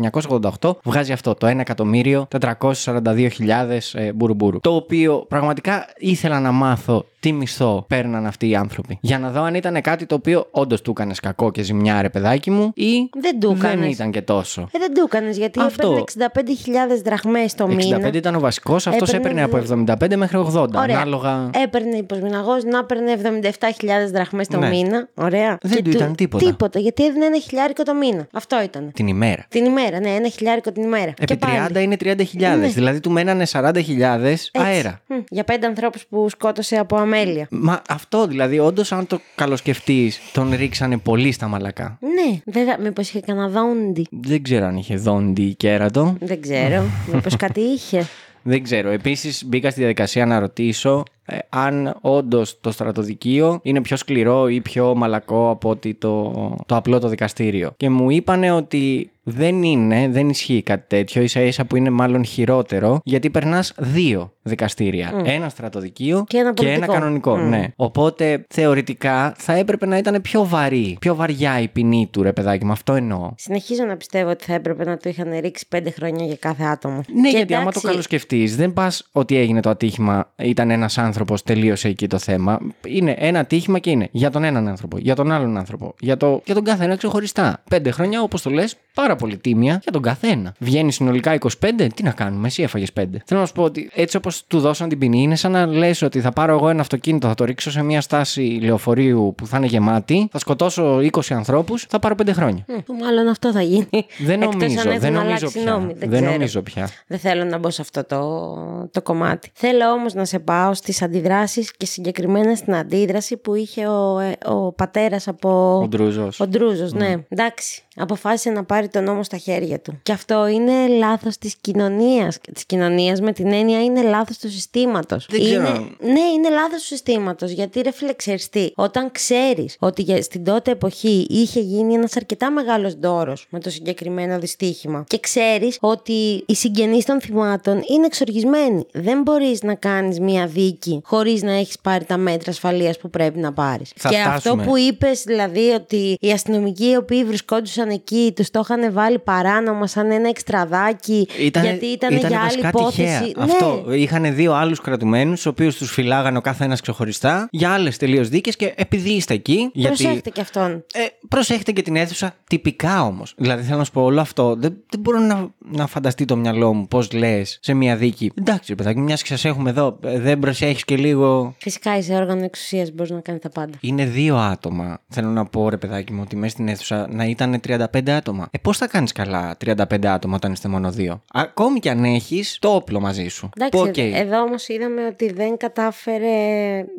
988, βγάζει αυτό, το 1.442.000 ε, μπουρουμπουρου. Το οποίο πραγματικά ήθελα να μάθω τι μισθό παίρναν αυτοί οι άνθρωποι. Για να δω αν ήταν κάτι το οποίο όντως του έκανες κακό και ζημιά, ρε παιδάκι μου, ή Δεν του δεν έκανες. ήταν και τόσο. Ε, δεν το έκανες γιατί Αυτό. έπαιρνε 65.000 δραχμές το μήνα. 65 ήταν ο βασικός, αυτός Έπαιρνε έπαιρνε από δο- 75 μέχρι 80. Ωραία. Ανάλογα. Έπαιρνε υποσμηναγό να έπαιρνε 77.000 δραχμές το Ναι. μήνα. Ωραία. Δεν Και του ήταν τίποτα. Τίποτα, γιατί έδινε ένα χιλιάρικο το μήνα. Αυτό ήταν. Την ημέρα. Την ημέρα, ναι, ένα χιλιάρικο την ημέρα. Επί και πάλι. 30 είναι 30.000. Ναι. Δηλαδή του μένανε 40.000 Έτσι. αέρα. Μμ, Για πέντε ανθρώπους που σκότωσε από αμέλεια. Μα αυτό δηλαδή, όντως, αν το καλοσκεφτείς, τον ρίξανε πολύ στα μαλακά. Ναι, βέβαια, μήπως είχε κανένα δόντι. Δεν ξέρω αν είχε δόντι ή κέρατο. Δεν ξέρω. Μήπως κάτι είχε. Δεν ξέρω. Επίσης, μπήκα στη διαδικασία να ρωτήσω ε, αν όντως το στρατοδικείο είναι πιο σκληρό ή πιο μαλακό από ότι το, το απλό το δικαστήριο. Και μου είπανε ότι δεν είναι, δεν ισχύει κάτι τέτοιο, ίσα ίσα που είναι μάλλον χειρότερο, γιατί περνάς δύο δικαστήρια. Ένα στρατοδικείο Και ένα πολιτικό. κανονικό. Μμ. Ναι. Οπότε θεωρητικά θα έπρεπε να ήταν πιο βαρύ, πιο βαριά η ποινή του, ρε παιδάκι μου. Αυτό εννοώ. Συνεχίζω να πιστεύω ότι θα έπρεπε να του είχαν ρίξει πέντε χρόνια για κάθε άτομο. Ναι, Και γιατί άμα το εντάξει, καλοσκεφτείς, δεν πας ότι έγινε το ατύχημα, ήταν ένας άνθρωπο άνθρωπος τελείωσε εκεί το θέμα. Είναι ένα τύχημα και είναι για τον έναν άνθρωπο, για τον άλλον άνθρωπο, για, το, για τον καθένα ξεχωριστά. Πέντε χρόνια, όπως το λες, πάρα πολύ τίμια για τον καθένα. Βγαίνει συνολικά 25, τι να κάνουμε, εσύ έφαγες 5. Θέλω να σου πω ότι έτσι όπως του δώσαν την ποινή, είναι σαν να λες ότι θα πάρω εγώ ένα αυτοκίνητο, θα το ρίξω σε μια στάση λεωφορείου που θα είναι γεμάτη, θα σκοτώσω 20 ανθρώπους, θα πάρω 5 χρόνια. Μ, Μάλλον αυτό θα γίνει. Δεν Εκτός νομίζω, αν έχουν δεν νομίζω αλλάξει πια. νόμοι, Δεν ξέρω. νομίζω πια. Δεν θέλω να μπω σε αυτό το, το κομμάτι. Θέλω όμως να σε πάω στις αντιδράσεις και συγκεκριμένα στην αντίδραση που είχε ο, ε, ο πατέρας από... Ο Ντρούζος. Ο Ντρούζος, ναι. Εντάξει. Αποφάσισε να πάρει τον νόμο στα χέρια του. Και αυτό είναι λάθος της κοινωνίας. Της κοινωνίας με την έννοια είναι λάθος του συστήματος. Δεν είναι, ξέρω. Ναι, είναι λάθος του συστήματος. Γιατί ρε φίλε, ξέρεις τι, όταν ξέρεις ότι για- στην τότε εποχή είχε γίνει ένας αρκετά μεγάλος ντόρος με το συγκεκριμένο δυστύχημα και ξέρεις ότι οι συγγενείς των θυμάτων είναι εξοργισμένοι. Δεν μπορείς να κάνεις μία δίκη χωρίς να έχεις πάρει τα μέτρα ασφαλείας που πρέπει να πάρεις. Θα και φτάσουμε. αυτό που είπες δηλαδή ότι οι αστυνομικοί οι οποίοι βρισκόντουσαν εκεί τους το είχαν βάλει παράνομα σαν ένα εξτραδάκι γιατί ήταν για άλλη βασικά υπόθεση. τυχαία. Ναι. Αυτό. Είχαν δύο άλλους κρατουμένους, του οποίου τους φυλάγανε ο καθένας ξεχωριστά για άλλες τελείως δίκες και επειδή είστε εκεί. Γιατί... Προσέχτε και αυτόν. Ε, προσέχετε και την αίθουσα τυπικά όμως. Δηλαδή θέλω να σου πω όλο αυτό. Δεν, δεν μπορώ να, να φανταστεί το μυαλό μου πώς λες σε μια δίκη. Εντάξει, ρε παιδάκι, μιας και σας έχουμε εδώ, ε, δεν προσέχεις και λίγο. Φυσικά είσαι όργανο εξουσίας, μπορείς να κάνει τα πάντα. Είναι δύο άτομα. Θέλω να πω, ρε παιδάκι μου, ότι μέσα στην αίθουσα να ήταν 35 άτομα. Ε, πώς θα κάνεις καλά 35 άτομα όταν είστε μόνο δύο; Ακόμη κι αν έχεις το όπλο μαζί σου. Εντάξει, Που, οκ. εδώ όμως είδαμε ότι δεν κατάφερε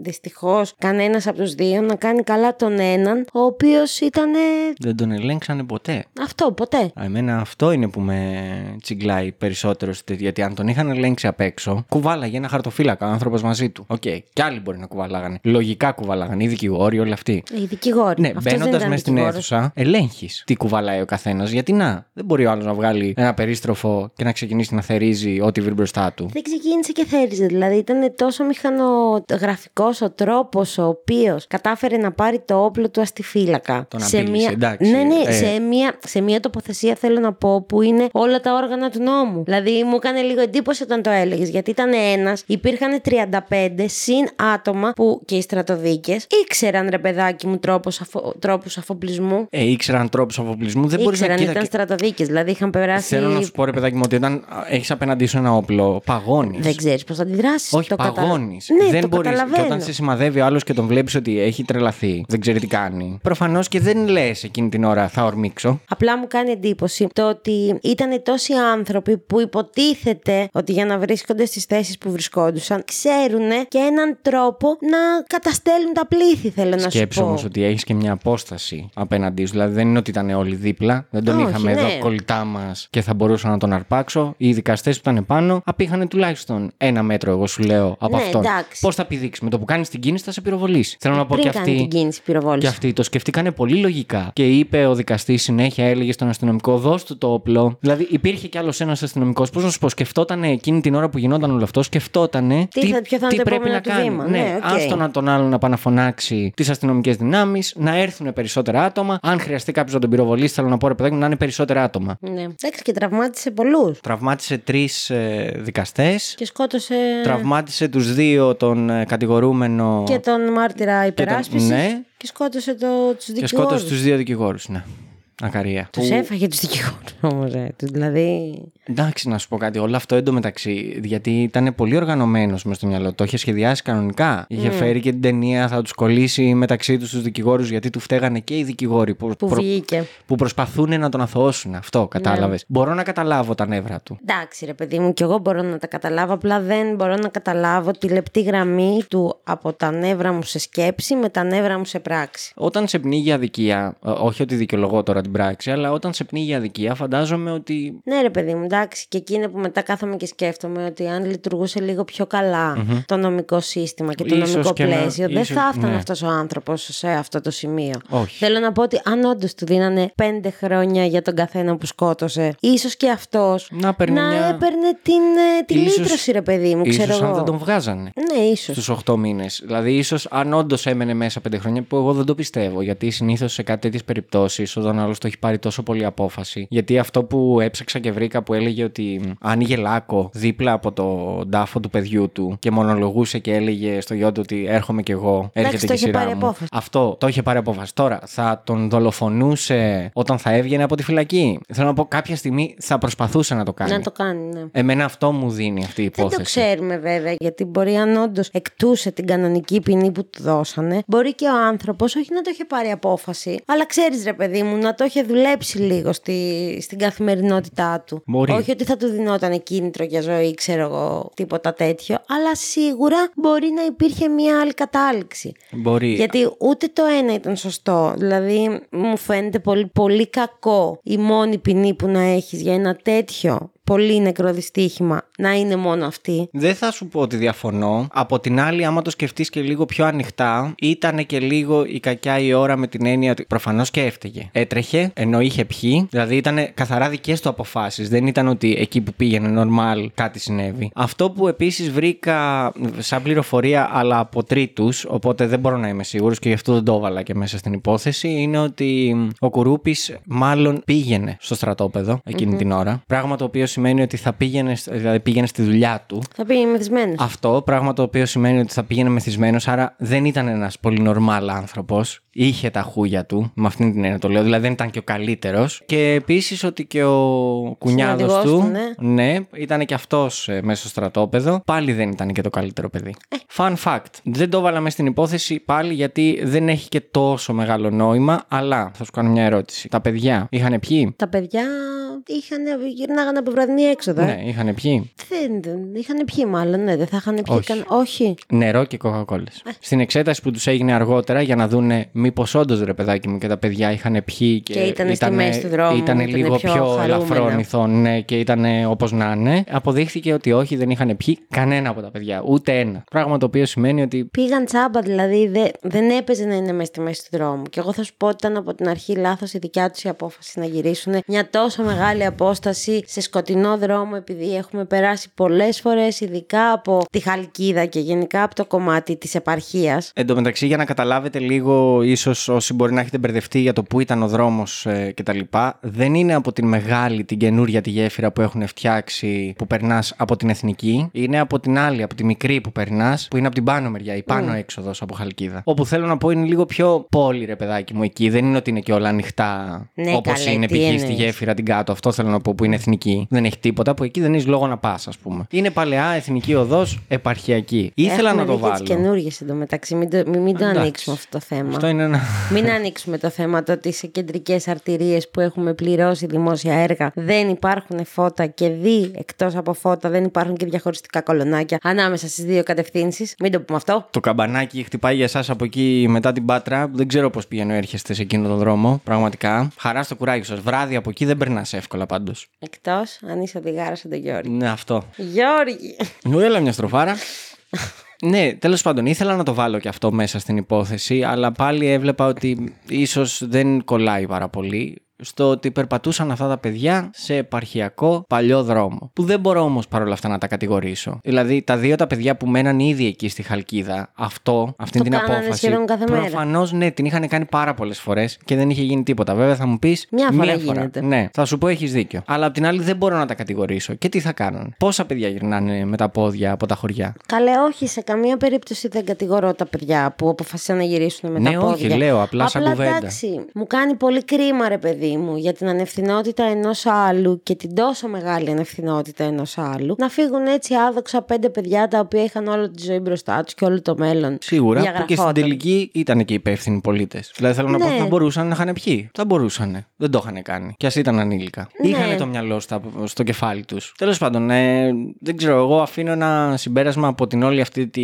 δυστυχώς κανένας από τους δύο να κάνει καλά τον έναν, ο οποίος ήταν. Δεν τον ελέγξανε ποτέ. Αυτό, ποτέ. Α, Εμένα αυτό είναι που με τσιγκλάει περισσότερο. στη- Γιατί αν τον είχαν ελέγξει απ' έξω, κουβάλαγε ένα χαρτοφύλακα ο άνθρωπος μαζί του. Οκ. Και άλλοι μπορεί να κουβαλάγανε. Λογικά κουβαλάγανε. Οι δικηγόροι, όλοι αυτοί. Οι δικηγόροι. Ναι, Αυτός δεν μπαίνοντας ήταν μέσα στην δικηγόρος. αίθουσα, ελέγχεις τι κουβαλάει ο καθένας. Γιατί να, δεν μπορεί ο άλλος να βγάλει ένα περίστροφο και να ξεκινήσει να θερίζει ό,τι βρει μπροστά του. Δεν ξεκίνησε και θέριζε. Δηλαδή ήταν τόσο μηχανογραφικός ο τρόπος ο οποίος κατάφερε να πάρει το όπλο του αστιφύλακα. Τον σε απείλησε, μια... εντάξει. Ναι, ναι, Ε. σε, μια... σε μια τοποθεσία θέλω να πω που είναι όλα τα όργανα του νόμου. Δηλαδή μου έκανε λίγο εντύπωση όταν το έλεγες. Γιατί ήταν ένας, υπήρχαν 35 συν άτομα που και οι στρατοδίκες ήξεραν ρε παιδάκι μου τρόπους, αφο... τρόπους αφοπλισμού. Ε, ήξεραν τρόπους αφοπλισμού. Δεν μπορείς να ήξεραν, κοίτα. ήταν στρατοδίκε. Δηλαδή είχαν περάσει. Θέλω να σου πω, ρε παιδάκι μου, ότι όταν έχεις απέναντί σου ένα όπλο, παγώνεις. Δεν ξέρεις πώς θα αντιδράσεις. Όχι, το κατα- παγώνεις. Ναι, δεν το μπορείς. Και καταλαβαίνω. όταν σε σημαδεύει ο άλλος και τον βλέπεις ότι έχει τρελαθεί, δεν ξέρει τι κάνει. Προφανώς και δεν λες εκείνη την ώρα θα ορμήξω. Απλά μου κάνει εντύπωση το ότι ήταν τόσοι άνθρωποι που υποτίθεται ότι για να βρίσκονται στις θέσεις που βρισκόντουσαν ξέρουν και έναν τρόπο να καταστέλνουν τα πλήθη, θέλω να σου Σκέψου πω. όμως ότι έχεις και μια απόσταση απέναντί σου. Δηλαδή δεν είναι ότι ήταν όλοι δίπλα. Δεν τον Όχι, είχαμε ναι. εδώ κολλητά μας και θα μπορούσα να τον αρπάξω. Οι δικαστές που ήταν πάνω απείχαν τουλάχιστον ένα μέτρο, εγώ σου λέω, από Ναι, αυτόν. εντάξει. Πώς θα πηδήξει. Με το που κάνεις την κίνηση θα σε πυροβολήσει. Θέλω να πω Πριν και κάνει την αυτοί. κίνηση πυροβόληση. Και αυτοί το σκεφτήκανε πολύ λογικά. Και είπε ο δικαστής συνέχεια, έλεγε στον αστυνομικό, δώσ' του το όπλο. Δηλαδή υπήρχε κι άλλος ένας αστυνομικός. Πώς να σου πω, σκεφτόταν εκείνη την ώρα που γινόταν όλο αυτό, σκεφτόταν Τι θα- ποιο θα είναι το πρέπει να επόμενο του κάνει. βήμα. Ναι, Ναι, οκ. άστο να τον άλλον να πάει να φωνάξει τις αστυνομικές δυνάμεις, να έρθουν περισσότερα άτομα. Αν χρειαστεί κάποιος να τον πυροβολήσει, θέλω να πω ρε παιδάκι μου, να είναι περισσότερα άτομα. Ναι. Εντάξει, και τραυμάτισε πολλούς. Τραυμάτισε τρεις ε, δικαστές. Και σκότωσε. Τραυμάτισε τους δύο τον ε, κατηγορούμενο. και τον μάρτυρα υπεράσπισης. ναι. Και σκότωσε το, τους και δικηγόρους. σκότωσε τους δύο δικηγόρους. Ναι. Ακαρία. Τους Που- έφαγε τους δικηγόρους όμως, ε. Τους, δηλαδή... Εντάξει, να σου πω κάτι. Όλο αυτό εντωμεταξύ, γιατί ήταν πολύ οργανωμένος μες στο μυαλό. Το είχε σχεδιάσει κανονικά. Είχε φέρει και την ταινία, θα τους κολλήσει μεταξύ τους τους δικηγόρους, γιατί του φταίγανε και οι δικηγόροι που, Που προ- βγήκε. που προσπαθούν να τον αθωώσουν. Αυτό κατάλαβες. Μπορώ να καταλάβω τα νεύρα του. Εντάξει ρε παιδί μου, και εγώ μπορώ να τα καταλάβω, απλά δεν μπορώ να καταλάβω τη λεπτή γραμμή του από τα νεύρα μου σε σκέψη με τα νεύρα μου σε πράξη. Όταν σε πνίγει αδικία, ε, όχι ότι δικαιολογώ τώρα την πράξη, αλλά όταν σε πνίγει αδικία, φαντάζομαι ότι. Ναι ρε παιδί μου, εντάξει, και εκεί είναι που μετά κάθομαι και σκέφτομαι ότι αν λειτουργούσε λίγο πιο καλα το νομικό σύστημα και το Ίσως νομικό και να- πλαίσιο, δεν ίσως- θα έφτανε ναι. αυτός ο άνθρωπος σε αυτό το σημείο. Όχι. Θέλω να πω ότι αν όντως του δίνανε πέντε χρόνια για τον καθένα που σκότωσε, ίσως και αυτός Να παίρνει μια- έπαιρνε την, ε, την Ίσως- λύτρωση ρε παιδί μου, ξέρω ίσως αν εγώ. δεν τον βγάζανε. Ναι, ίσως. Στους 8 μήνες. Δηλαδή, ίσως αν όντως έμενε μέσα 5 χρόνια, που εγώ δεν το πιστεύω. Γιατί συνήθως σε κάτι τέτοιες περιπτώσεις, όταν άλλος το έχει πάρει τόσο πολύ απόφαση. Γιατί αυτό που έψαξα και βρήκα που έλεγε ότι άνοιγε λάκκο δίπλα από το τάφο του παιδιού του και μονολογούσε και έλεγε στο γιο του ότι έρχομαι κι εγώ. Έρχεται το και η είχε σειρά πάρει μου. απόφαση. Αυτό το είχε πάρει απόφαση. Τώρα θα τον δολοφονούσε όταν θα έβγαινε από τη φυλακή; Θέλω να πω κάποια στιγμή θα προσπαθούσε να το κάνει. Να το κάνει, ναι. Εμένα αυτό μου δίνει αυτή η Δεν υπόθεση. το ξέρουμε βέβαια, γιατί μπορεί αν όντως εκτούσε την κανονική ποινή που του δώσανε, μπορεί και ο άνθρωπος όχι να το είχε πάρει απόφαση, αλλά ξέρεις ρε παιδί μου, να το είχε δουλέψει λίγο στη, στην καθημερινότητά του. Μπορεί. Όχι ότι θα του δινόταν κίνητρο για ζωή, ξέρω εγώ, τίποτα τέτοιο, αλλά σίγουρα μπορεί να υπήρχε μια άλλη κατάληξη. Μπορεί. Γιατί ούτε το ένα ήταν σωστό. Δηλαδή, μου φαίνεται πολύ, πολύ κακό η μόνη ποινή που να έχεις για ένα τέτοιο πολύ νεκρό δυστύχημα να είναι μόνο αυτή. Δεν θα σου πω ότι διαφωνώ. Από την άλλη, άμα το σκεφτείς και λίγο πιο ανοιχτά, ήταν και λίγο η κακιά η ώρα με την έννοια ότι προφανώς και έφταιγε. Έτρεχε, ενώ είχε πιει, δηλαδή ήταν καθαρά δικές του αποφάσεις. Δεν ήταν ότι εκεί που πήγαινε normal κάτι συνέβη. Αυτό που επίσης βρήκα σαν πληροφορία, αλλά από τρίτους, οπότε δεν μπορώ να είμαι σίγουρος και γι' αυτό δεν το έβαλα και μέσα στην υπόθεση, είναι ότι ο Κουρούπης μάλλον πήγαινε στο στρατόπεδο εκείνη την ώρα. Πράγμα το οποίο σημαίνει ότι θα πήγαινε, δηλαδή πήγαινε στη δουλειά του. Θα πήγε μεθυσμένος. Αυτό πράγμα το οποίο σημαίνει ότι θα πήγαινε μεθυσμένος, άρα δεν ήταν ένας πολύ νορμάλ άνθρωπος. Είχε τα χούγια του, με αυτήν την έννοια το λέω, δηλαδή δεν ήταν και ο καλύτερος. Και επίσης ότι και ο κουνιάδος Συνοδηγός του, του, ναι. ναι, ήταν και αυτός μέσα στο στρατόπεδο. Πάλι δεν ήταν και το καλύτερο παιδί. Ε. Fun fact. Δεν το έβαλα μέσα στην υπόθεση πάλι γιατί δεν έχει και τόσο μεγάλο νόημα, αλλά θα σου κάνω μια ερώτηση. Τα παιδιά είχαν πιει; Τα παιδιά είχαν, γυρνάγανε από βραδινή έξοδο. ε. Ναι, είχαν πιει. Δεν, δεν είχαν πιει μάλλον, ναι, δεν θα είχαν πιει Όχι. καν. Όχι. Νερό και κοκακόλε. Στην εξέταση που τους έγινε αργότερα για να δούνε μήπως όντως ρε παιδάκι μου και τα παιδιά είχαν πιει και, Και ήτανε στη μέση του δρόμου, Ήταν ήτανε λίγο πιο πιο, χαρούμενα. ελαφρόνηθον ναι, και ήταν όπως να είναι. Αποδείχθηκε ότι όχι, δεν είχαν πιει κανένα από τα παιδιά. Ούτε ένα. Πράγμα το οποίο σημαίνει ότι Πήγαν τσάμπα, δηλαδή δε- δεν έπαιζε να είναι μέσα στη μέση του δρόμου. Και εγώ θα σου πω ότι ήταν από την αρχή λάθος η δικιά τους η απόφαση να γυρίσουν μια τόσο μεγάλη απόσταση σε σκοτεινό δρόμο, επειδή έχουμε περάσει πολλές φορές, ειδικά από τη Χαλκίδα και γενικά από το κομμάτι της επαρχίας. Εν τω μεταξύ, για να καταλάβετε λίγο, ίσως όσοι μπορεί να έχετε μπερδευτεί για το πού ήταν ο δρόμος ε, κτλ., δεν είναι από την μεγάλη, την καινούρια τη γέφυρα που έχουν φτιάξει που περνάς από την εθνική. Είναι από την άλλη, από τη μικρή που περνάς, που είναι από την πάνω μεριά, η πάνω έξοδος από Χαλκίδα. Όπου θέλω να πω είναι λίγο πιο πόλη, ρε παιδάκι μου εκεί. Δεν είναι ότι είναι και όλα ανοιχτά Ναι, όπως καλέ, είναι τι π.χ. στη εννοείς. γέφυρα την κάτω. Αυτό θέλω να πω που είναι εθνική. Δεν έχει τίποτα. Που εκεί δεν έχεις λόγο να πας, ας πούμε. Είναι παλαιά εθνική οδός, επαρχιακή. Ήθελα Έχουμε να το δει και βάλω. τι καινούργιες εντωμεταξύ. Μην το, μην, μην το Εντάξει. ανοίξουμε αυτό το θέμα. Αυτό είναι ένα. Μην ανοίξουμε το θέμα το ότι σε κεντρικές αρτηρίες που έχουμε πληρώσει δημόσια έργα δεν υπάρχουν φώτα και δει εκτός από φώτα δεν υπάρχουν και διαχωριστικά κολονάκια ανάμεσα στις δύο κατευθύνσεις. Μην το πούμε αυτό. Το καμπανάκι χτυπάει για εσάς από εκεί μετά την πάτρα. Δεν ξέρω πώς πηγαίνω έρχεστε σε εκείνο τον δρόμο. Πραγματικά. Χαρά στο κουράγιο σας. Βράδυ από εκεί δεν περνάς εύκολα πάντως. Εκτός αν είσαι οδηγάρα σαν τον Γιώργη. Ναι, αυτό. Γιώργη! Μου έλα μια στροφάρα. ναι, τέλος πάντων, ήθελα να το βάλω και αυτό μέσα στην υπόθεση, αλλά πάλι έβλεπα ότι ίσως δεν κολλάει πάρα πολύ στο ότι περπατούσαν αυτά τα παιδιά σε επαρχιακό παλιό δρόμο. Που δεν μπορώ όμως παρόλα αυτά να τα κατηγορήσω. Δηλαδή, τα δύο τα παιδιά που μέναν ήδη εκεί στη Χαλκίδα, αυτό, αυτή Το την κάνανε απόφαση. σχεδόν κάθε μέρα. Προφανώς ναι, την είχαν κάνει πάρα πολλές φορές και δεν είχε γίνει τίποτα. Βέβαια, θα μου πεις. Μια φορά γίνεται. Ναι, θα σου πω έχεις δίκιο. Αλλά απ' την άλλη δεν μπορώ να τα κατηγορήσω. Και τι θα κάνουν; Πόσα παιδιά γυρνάνε με τα πόδια από τα χωριά; Καλέ, όχι, σε καμία περίπτωση δεν κατηγορώ τα παιδιά που αποφασίσαν να γυρίσουν με Ναι, τα όχι, πόδια. λέω, απλά σαν κουβέντα. εντάξει, μου κάνει πολύ κρίμα, ρε παιδί μου, για την ανευθυνότητα ενός άλλου και την τόσο μεγάλη ανευθυνότητα ενός άλλου να φύγουν έτσι άδοξα πέντε παιδιά τα οποία είχαν όλη τη ζωή μπροστά τους και όλο το μέλλον. Σίγουρα που και στην διαγραφόταν. τελική ήταν και υπεύθυνοι πολίτες. Δηλαδή θέλω να πω Ναι. θα μπορούσαν να είχαν πιει. Θα μπορούσαν. Δεν το είχαν κάνει. Κι ας ήταν ανήλικα. Ναι. Είχαν το μυαλό στα, στο κεφάλι τους. Τέλος πάντων, ε, δεν ξέρω, εγώ αφήνω ένα συμπέρασμα από την όλη αυτή τη,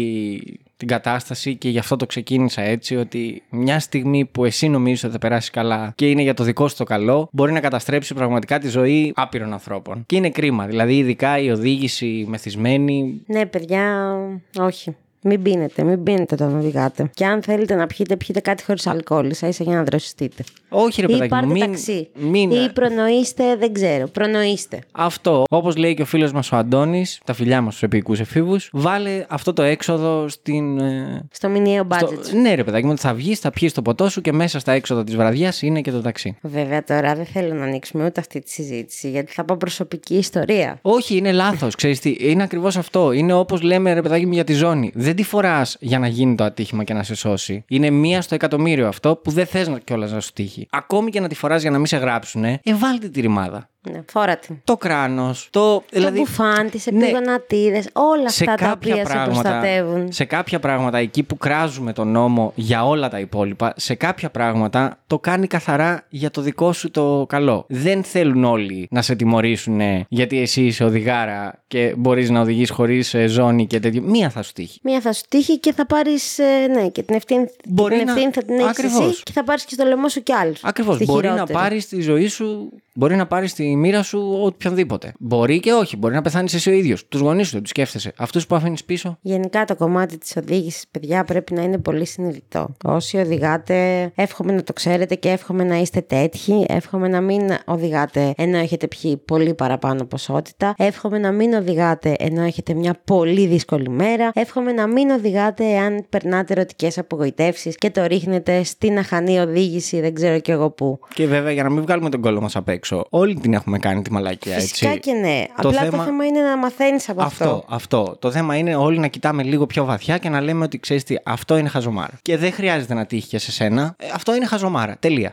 την κατάσταση και γι' αυτό το ξεκίνησα έτσι ότι μια στιγμή που εσύ νομίζεις ότι θα περάσει καλά και είναι για το δικό σου το καλό μπορεί να καταστρέψει πραγματικά τη ζωή άπειρων ανθρώπων. Και είναι κρίμα. Δηλαδή ειδικά η οδήγηση μεθυσμένη Ναι, παιδιά, όχι. Μην πίνετε, μην πίνετε όταν οδηγάτε. Και αν θέλετε να πιείτε, πιείτε κάτι χωρίς αλκοόλ, σα ίσα για να δροσιστείτε. Όχι, ρε Ή παιδάκι μου, πάρτε μην, ταξί. μην- Ή προνοήστε, δεν ξέρω. Προνοήστε. Αυτό, όπως λέει και ο φίλος μας ο Αντώνης, τα φιλιά μας στους επικού εφήβους, βάλε αυτό το έξοδο στην. ε, Στο μηνιαίο budget. στο- σου. Ναι, ρε παιδάκι μου, θα βγεις, θα πιεις το ποτό σου και μέσα στα έξοδα της βραδιάς είναι και το ταξί. Βέβαια τώρα δεν θέλω να ανοίξουμε ούτε αυτή τη συζήτηση, γιατί θα πω προσωπική ιστορία. Όχι, είναι λάθος. Ξέρεις τι, είναι ακριβώς αυτό. Είναι όπως λέμε, ρε παιδάκι μου, για τη ζώνη. Δεν τη φοράς για να γίνει το ατύχημα και να σε σώσει. Είναι μία στο εκατομμύριο αυτό που δεν θες κιόλας να σου τύχει. Ακόμη και να τη φοράς για να μην σε γράψουνε, ε, βάλτε τη ρημάδα. Ναι, φόρα την. Το κράνος, το. Δηλαδή, το μπουφάν, τις ναι. επιγονατίδες, όλα σε αυτά τα κάποια, οποία σε πράγματα, προστατεύουν. σε κάποια πράγματα, εκεί που κράζουμε τον νόμο για όλα τα υπόλοιπα, σε κάποια πράγματα το κάνει καθαρά για το δικό σου το καλό. Δεν θέλουν όλοι να σε τιμωρήσουν γιατί εσύ είσαι οδηγάρα και μπορείς να οδηγείς χωρίς ζώνη και τέτοιο. Μία θα σου τύχει. Μία θα σου τύχει και θα πάρεις. ναι, και την ευθύνη, Μπορεί την να- ευθύνη θα την έχεις Ακριβώς. εσύ και θα πάρεις και στο λαιμό σου κι άλλους. Ακριβώς. Μπορεί να πάρεις τη ζωή σου, μπορεί να πάρεις τη μοίρα σου οποιονδήποτε. Μπορεί και όχι. Μπορεί να πεθάνεις εσύ ο ίδιος. Τους γονείς σου δεν τους σκέφτεσαι. Αυτούς που αφήνεις πίσω. Γενικά το κομμάτι της οδήγησης, παιδιά, πρέπει να είναι πολύ συνειδητό. Όσοι οδηγάτε, εύχομαι να το ξέρετε και εύχομαι να είστε τέτοιοι. Εύχομαι να μην οδηγάτε ενώ έχετε πιει πολύ παραπάνω ποσότητα. Εύχομαι να μην οδηγάτε ενώ έχετε μια πολύ δύσκολη μέρα. Εύχομαι να μην οδηγάτε εάν περνάτε ερωτικές απογοητεύσεις και το ρίχνετε στην αχανή οδήγηση, δεν ξέρω κι εγώ πού. Και βέβαια για να μην βγάλουμε τον κόλλο μας απ' έξω, όλοι την έχουμε κάνει τη μαλακία έτσι. Φυσικά και ναι. Το Απλά το θέμα- θέμα είναι να μαθαίνεις από αυτό. Αυτό, αυτό. Το θέμα είναι όλοι να κοιτάμε λίγο πιο βαθιά και να λέμε ότι ξέρεις τι, αυτό είναι χαζομάρα. Και δεν χρειάζεται να τύχει και σε σένα. Ε, αυτό είναι χαζομάρα. Τελεία.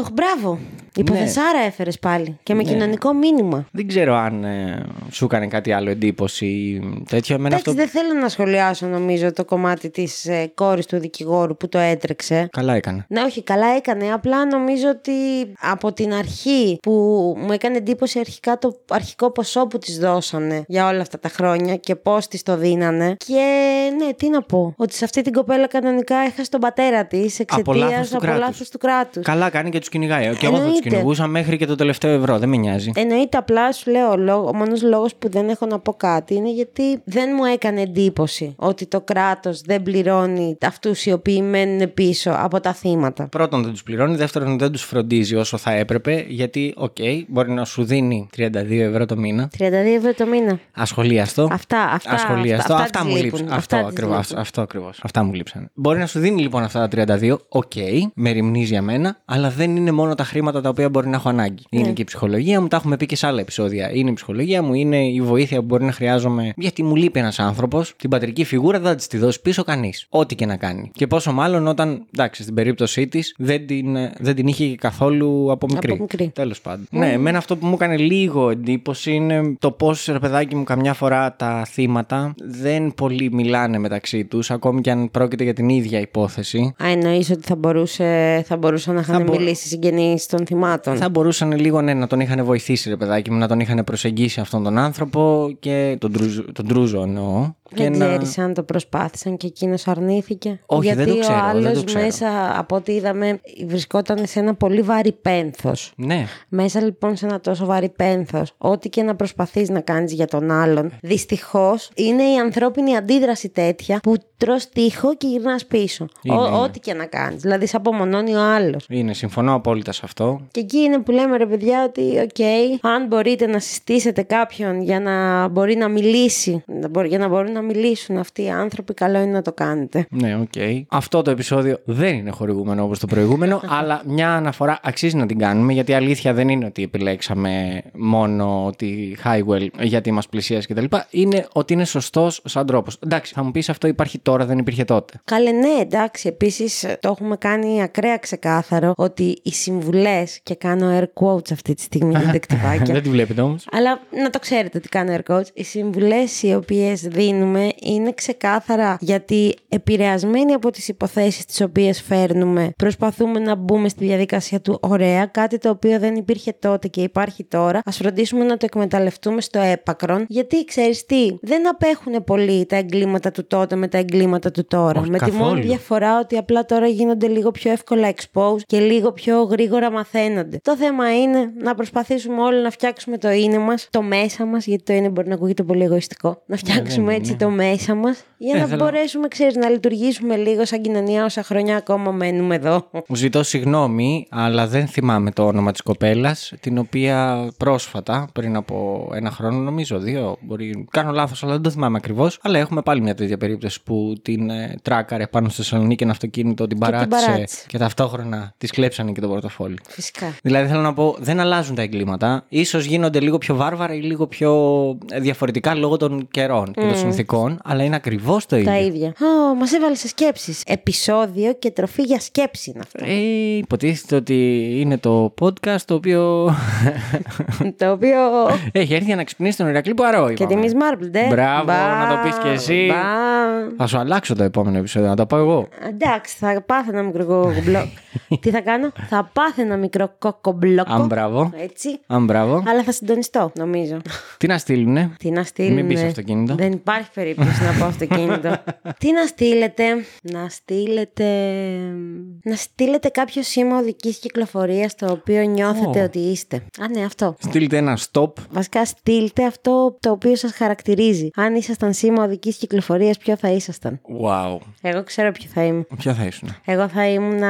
Ωχ, μπράβο. Ναι. Υποθεσάρα έφερες πάλι. Και με κοινωνικό μήνυμα. Δεν ξέρω αν ε, σου έκανε κάτι άλλο εντύπωση ή τέτοιο. Εμένα Εντάξει, αυτό. δεν θέλω να σχολιάσω νομίζω το κομμάτι της ε, κόρης του δικηγόρου που το έτρεξε. Καλά έκανε. Ναι, όχι, καλά έκανε. Απλά νομίζω ότι από την αρχή που μου έκανε εντύπωση αρχικά το αρχικό ποσό που της δώσανε για όλα αυτά τα χρόνια και πώς της το δίνανε. Και ναι, τι να πω. Ότι σε αυτή την κοπέλα κανονικά έχασε τον πατέρα της Από εξαιτίας λάθος του από κράτους. λάθος του κράτους. Καλά κάνει και τους κυνηγάει. Και εγώ θα τους Εννοείται. κυνηγούσα μέχρι και το τελευταίο ευρώ. Δεν με νοιάζει. Εννοείται απλά σου λέω, ο, λόγο, ο μόνος λόγος που δεν έχω να πω κάτι είναι γιατί δεν μου έκανε εντύπωση ότι το κράτος δεν πληρώνει αυτούς οι οποίοι μένουν πίσω από τα θύματα. Πρώτον, δεν τους πληρώνει. Δεύτερον, δεν τους φροντίζει όσο θα έπρεπε. Γιατί, οκ, μπορεί να σου δίνει 32 ευρώ το μήνα. 32 ευρώ το μήνα. Ασχολίαστο. Αυτά, αυτά, Ασχολίαστο. αυτά, Αυτά, αυτά μου της λείψαν. λείπουν. Αυτό Αυτά της ακριβώς. λείπουν. Αυτό ακριβώς. Αυτά μου λείψαν. Μπορεί να σου δίνει λοιπόν αυτά τα 32, οκ, μεριμνεί για μένα, αλλά δεν είναι μόνο τα χρήματα τα οποία μπορεί να έχω ανάγκη. Ναι. Είναι και η ψυχολογία μου, τα έχουμε πει και σε άλλα επεισόδια. Είναι η ψυχολογία μου, είναι η βοήθεια που μπορεί να χρειάζομαι. Γιατί μου λείπει ένας άνθρωπος, την πατρική φιγούρα δεν θα της τη δώσει πίσω κανείς. Ό,τι και να κάνει. Και πόσο μάλλον όταν, εντάξει, στην περίπτωσή της δεν την, δεν την είχε καθόλου από μικρή. Από μικρή. Τέλος πάντων. Ναι, εμένα αυτό που μου έκανε λίγο εντύπωση είναι το πώς ρε παιδάκι μου καμιά φορά τα θύματα δεν πολύ μιλάνε μεταξύ τους, ακόμη και αν πρόκειται για την ίδια υπόθεση. Α, εννοείς ότι θα, μπορούσε, θα μπορούσαν να είχαν μπο- μιλήσει οι συγγενείς των θυμάτων. Θα μπορούσαν λίγο ναι, να τον είχαν βοηθήσει, ρε παιδάκι μου, να τον είχαν προσεγγίσει αυτόν τον άνθρωπο και τον, τρούζο, τον τρούζο εννοώ. Και Δεν να... ξέρεις αν το προσπάθησαν και εκείνος αρνήθηκε. Όχι, Γιατί δεν το ξέρω, ο δεν άλλος το ξέρω. μέσα από ό,τι είδαμε βρισκόταν σε ένα πολύ βαρύ πένθος. Ναι. Μέσα λοιπόν σε ένα τόσο βαρύ πένθος, ό,τι και να προσπαθείς να κάνεις για τον άλλον, δυστυχώς είναι η ανθρώπινη αντίδραση τέτοια που τρώ τείχο και γυρνάς πίσω. Είναι, Ό- είναι. Ό,τι και να κάνεις. Δηλαδή, σε απομονώνει ο άλλος. Είναι, συμφωνώ απόλυτα σε αυτό. Και εκεί είναι που λέμε ρε παιδιά ότι, οκ, αν μπορείτε να συστήσετε κάποιον για να μπορεί να μιλήσει, να μπορεί- για να μπορούν να μιλήσουν αυτοί οι άνθρωποι, καλό είναι να το κάνετε. Ναι, οκ. Αυτό το επεισόδιο δεν είναι χορηγούμενο όπως το προηγούμενο, αλλά μια αναφορά αξίζει να την κάνουμε γιατί η αλήθεια δεν είναι ότι επιλέξαμε μόνο τη Hiwell γιατί μας πλησίασε κτλ. Είναι ότι είναι σωστός σαν τρόπος. Εντάξει, θα μου πεις αυτό υπάρχει τώρα, δεν υπήρχε τότε. Καλέ, ναι, εντάξει. Επίσης, το έχουμε κάνει ακραία ξεκάθαρο ότι οι συμβουλές. και κάνω air quotes αυτή τη στιγμή, δεν κτυπάκια. δεν τη βλέπετε όμως. Αλλά να το ξέρετε τι κάνω air quotes. Οι συμβουλές οι οποίες δίνουμε είναι ξεκάθαρα γιατί επηρεασμένοι από τις υποθέσεις τις οποίες φέρνουμε, προσπαθούμε να μπούμε στη διαδικασία του ωραία, κάτι το οποίο δεν υπήρχε τότε και υπάρχει τώρα. Α φροντίσουμε να το εκμεταλλευτούμε στο έπακρον, γιατί ξέρεις τι, δεν απέχουν πολύ τα εγκλήματα του τότε με τα εγκλήματα του τώρα. Όχι, με τη μόνη καθόλου. διαφορά ότι απλά τώρα γίνονται λίγο πιο εύκολα expose και λίγο πιο γρήγορα μαθαίνονται. Το θέμα είναι να προσπαθήσουμε όλοι να φτιάξουμε το είναι μας, το μέσα μας, γιατί το είναι μπορεί να ακούγεται πολύ εγωιστικό. Να φτιάξουμε δεν έτσι το μέσα μας για Ε, να θέλω- μπορέσουμε, ξέρεις, να λειτουργήσουμε λίγο σαν κοινωνία όσα χρόνια ακόμα μένουμε εδώ. Μου ζητώ συγγνώμη, αλλά δεν θυμάμαι το όνομα της κοπέλας, την οποία πρόσφατα, πριν από ένα χρόνο, νομίζω δύο, μπορεί, κάνω λάθος, αλλά δεν το θυμάμαι ακριβώς, αλλά έχουμε πάλι μια τέτοια περίπτωση που την ε, τράκαρε πάνω στη Θεσσαλονίκη ένα αυτοκίνητο, την την παράτησε παράτησε. και ταυτόχρονα της κλέψανε και το πορτοφόλι. Φυσικά. Δηλαδή θέλω να πω, δεν αλλάζουν τα εγκλήματα. Ίσως γίνονται λίγο πιο βάρβαρα ή λίγο πιο ε, διαφορετικά λόγω των καιρών και των συνθήκων, αλλά είναι ακριβώς το ίδιο. Τα ίδια. Ω, μας έβαλε σε σκέψεις. Επισόδιο και τροφή για σκέψη είναι αυτό. Ε, υποτίθεται ότι είναι το podcast το οποίο το οποίο. έχει έρθει για να ξυπνήσει τον Ηρακλή Ποαρό. και τη είπαμε. Miss Marple, ντε. Μπράβο, Μπα, να το πεις και εσύ. μπα. Θα σου αλλάξω το επόμενο επεισόδιο, να το πάω εγώ. Εντάξει, θα πάθω ένα μικρό κοκομπλόκο. Τι θα κάνω, θα πάθω ένα μικρό κοκομπλόκο. Αν μπράβο. Έτσι. Αν μπράβο. Αλλά θα συντονιστώ, νομίζω. Τι να στείλουνε; Τι να στείλουμε. Μην πεις αυτοκίνητο. Δεν υπάρχει περίπτωση να πω αυτοκίνητο. Τι να στείλετε. Να στείλετε. Να στείλετε κάποιο σήμα οδικής κυκλοφορίας το οποίο νιώθετε Ω. ότι είστε. Α, ναι, αυτό. Στείλτε ένα stop. Βασικά, στείλτε αυτό το οποίο σας χαρακτηρίζει. Αν ήσασταν σήμα οδικής κυκλοφορίας, ποιο θα ήσασταν; Wow. Εγώ ξέρω ποιο θα ήμουν. Ποιο θα ήσουν; Εγώ θα ήμουν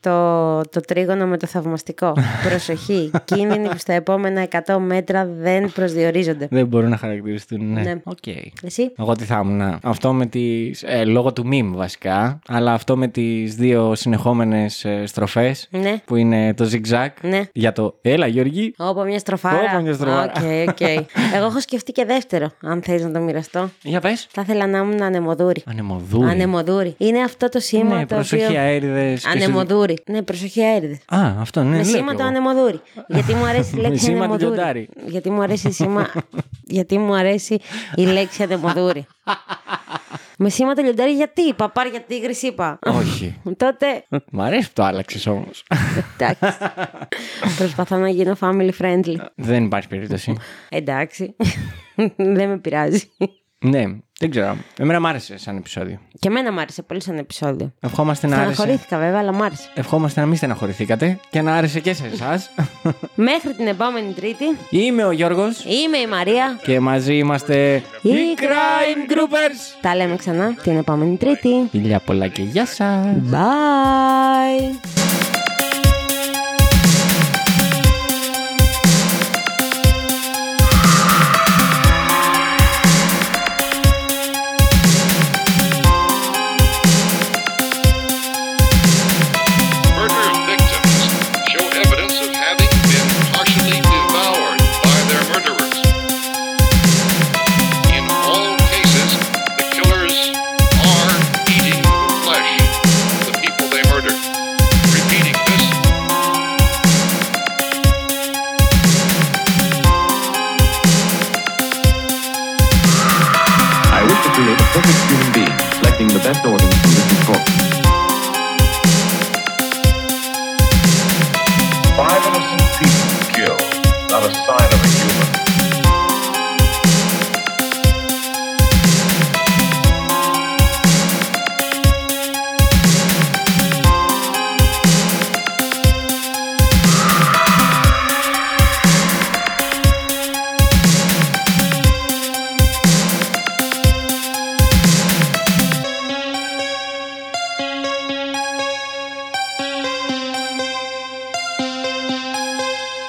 το, το τρίγωνο με το θαυμαστικό. Προσοχή. Κίνδυνοι που στα επόμενα 100 μέτρα δεν προσδιορίζονται. Δεν μπορούν να χαρακτηριστούν. Ναι. Ναι. Οκ. Εσύ; Εγώ τι θα ήμουν. Αυτό με τις... Ε, λόγω του meme βασικά. Αλλά αυτό με τις δύο συνεχόμενες ε, στροφές. Ναι. Που είναι το zigzag. Ναι. Για το έλα Γιώργη. Όπα μια στροφάρα. Όπα, μια στροφάρα. Ok, ok. Εγώ έχω σκεφτεί και δεύτερο, αν θέλει να το μοιραστώ. Για πες. Θα ήθελα να ήμουν ανεμοδούρη. Ανεμοδούρη. Ανεμοδούρη. Είναι αυτό το σήμα Ναι, το προσοχή οποίο. αέριδες. και σε- Ανεμοδούρη. Ναι, προσοχή αέριδες. Α, αυτό ναι. Με λέω σήμα κι το εγώ. ανεμοδούρη. Γιατί μου αρέσει η Με λέξη σήμα τη ανεμοδούρη. λιοντάρη. Γιατί μου αρέσει η σήμα. Γιατί μου αρέσει η λέξη ανεμοδούρη. Με σήμα το λιοντάρι γιατί, παπάρια τίγρης είπα. Όχι. Τότε, Μ' αρέσει που το άλλαξες όμως. εντάξει. Προσπαθώ να γίνω family friendly. Δεν υπάρχει περίπτωση. Εντάξει. Δεν με πειράζει. ναι, δεν ξέρω. Εμένα μ' άρεσε σαν επεισόδιο. Και εμένα μ' άρεσε πολύ σαν επεισόδιο. Ευχόμαστε να άρεσε. Στεναχωρήθηκα βέβαια, αλλά μ' άρεσε. Ευχόμαστε να μην στεναχωρηθήκατε και να άρεσε και σε εσάς. Μέχρι την επόμενη Τρίτη, Είμαι ο Γιώργος είμαι η Μαρία. και μαζί είμαστε Οι Crime Groupers. Τα λέμε ξανά την επόμενη Τρίτη. Φιλιά πολλά και γεια σας. Bye!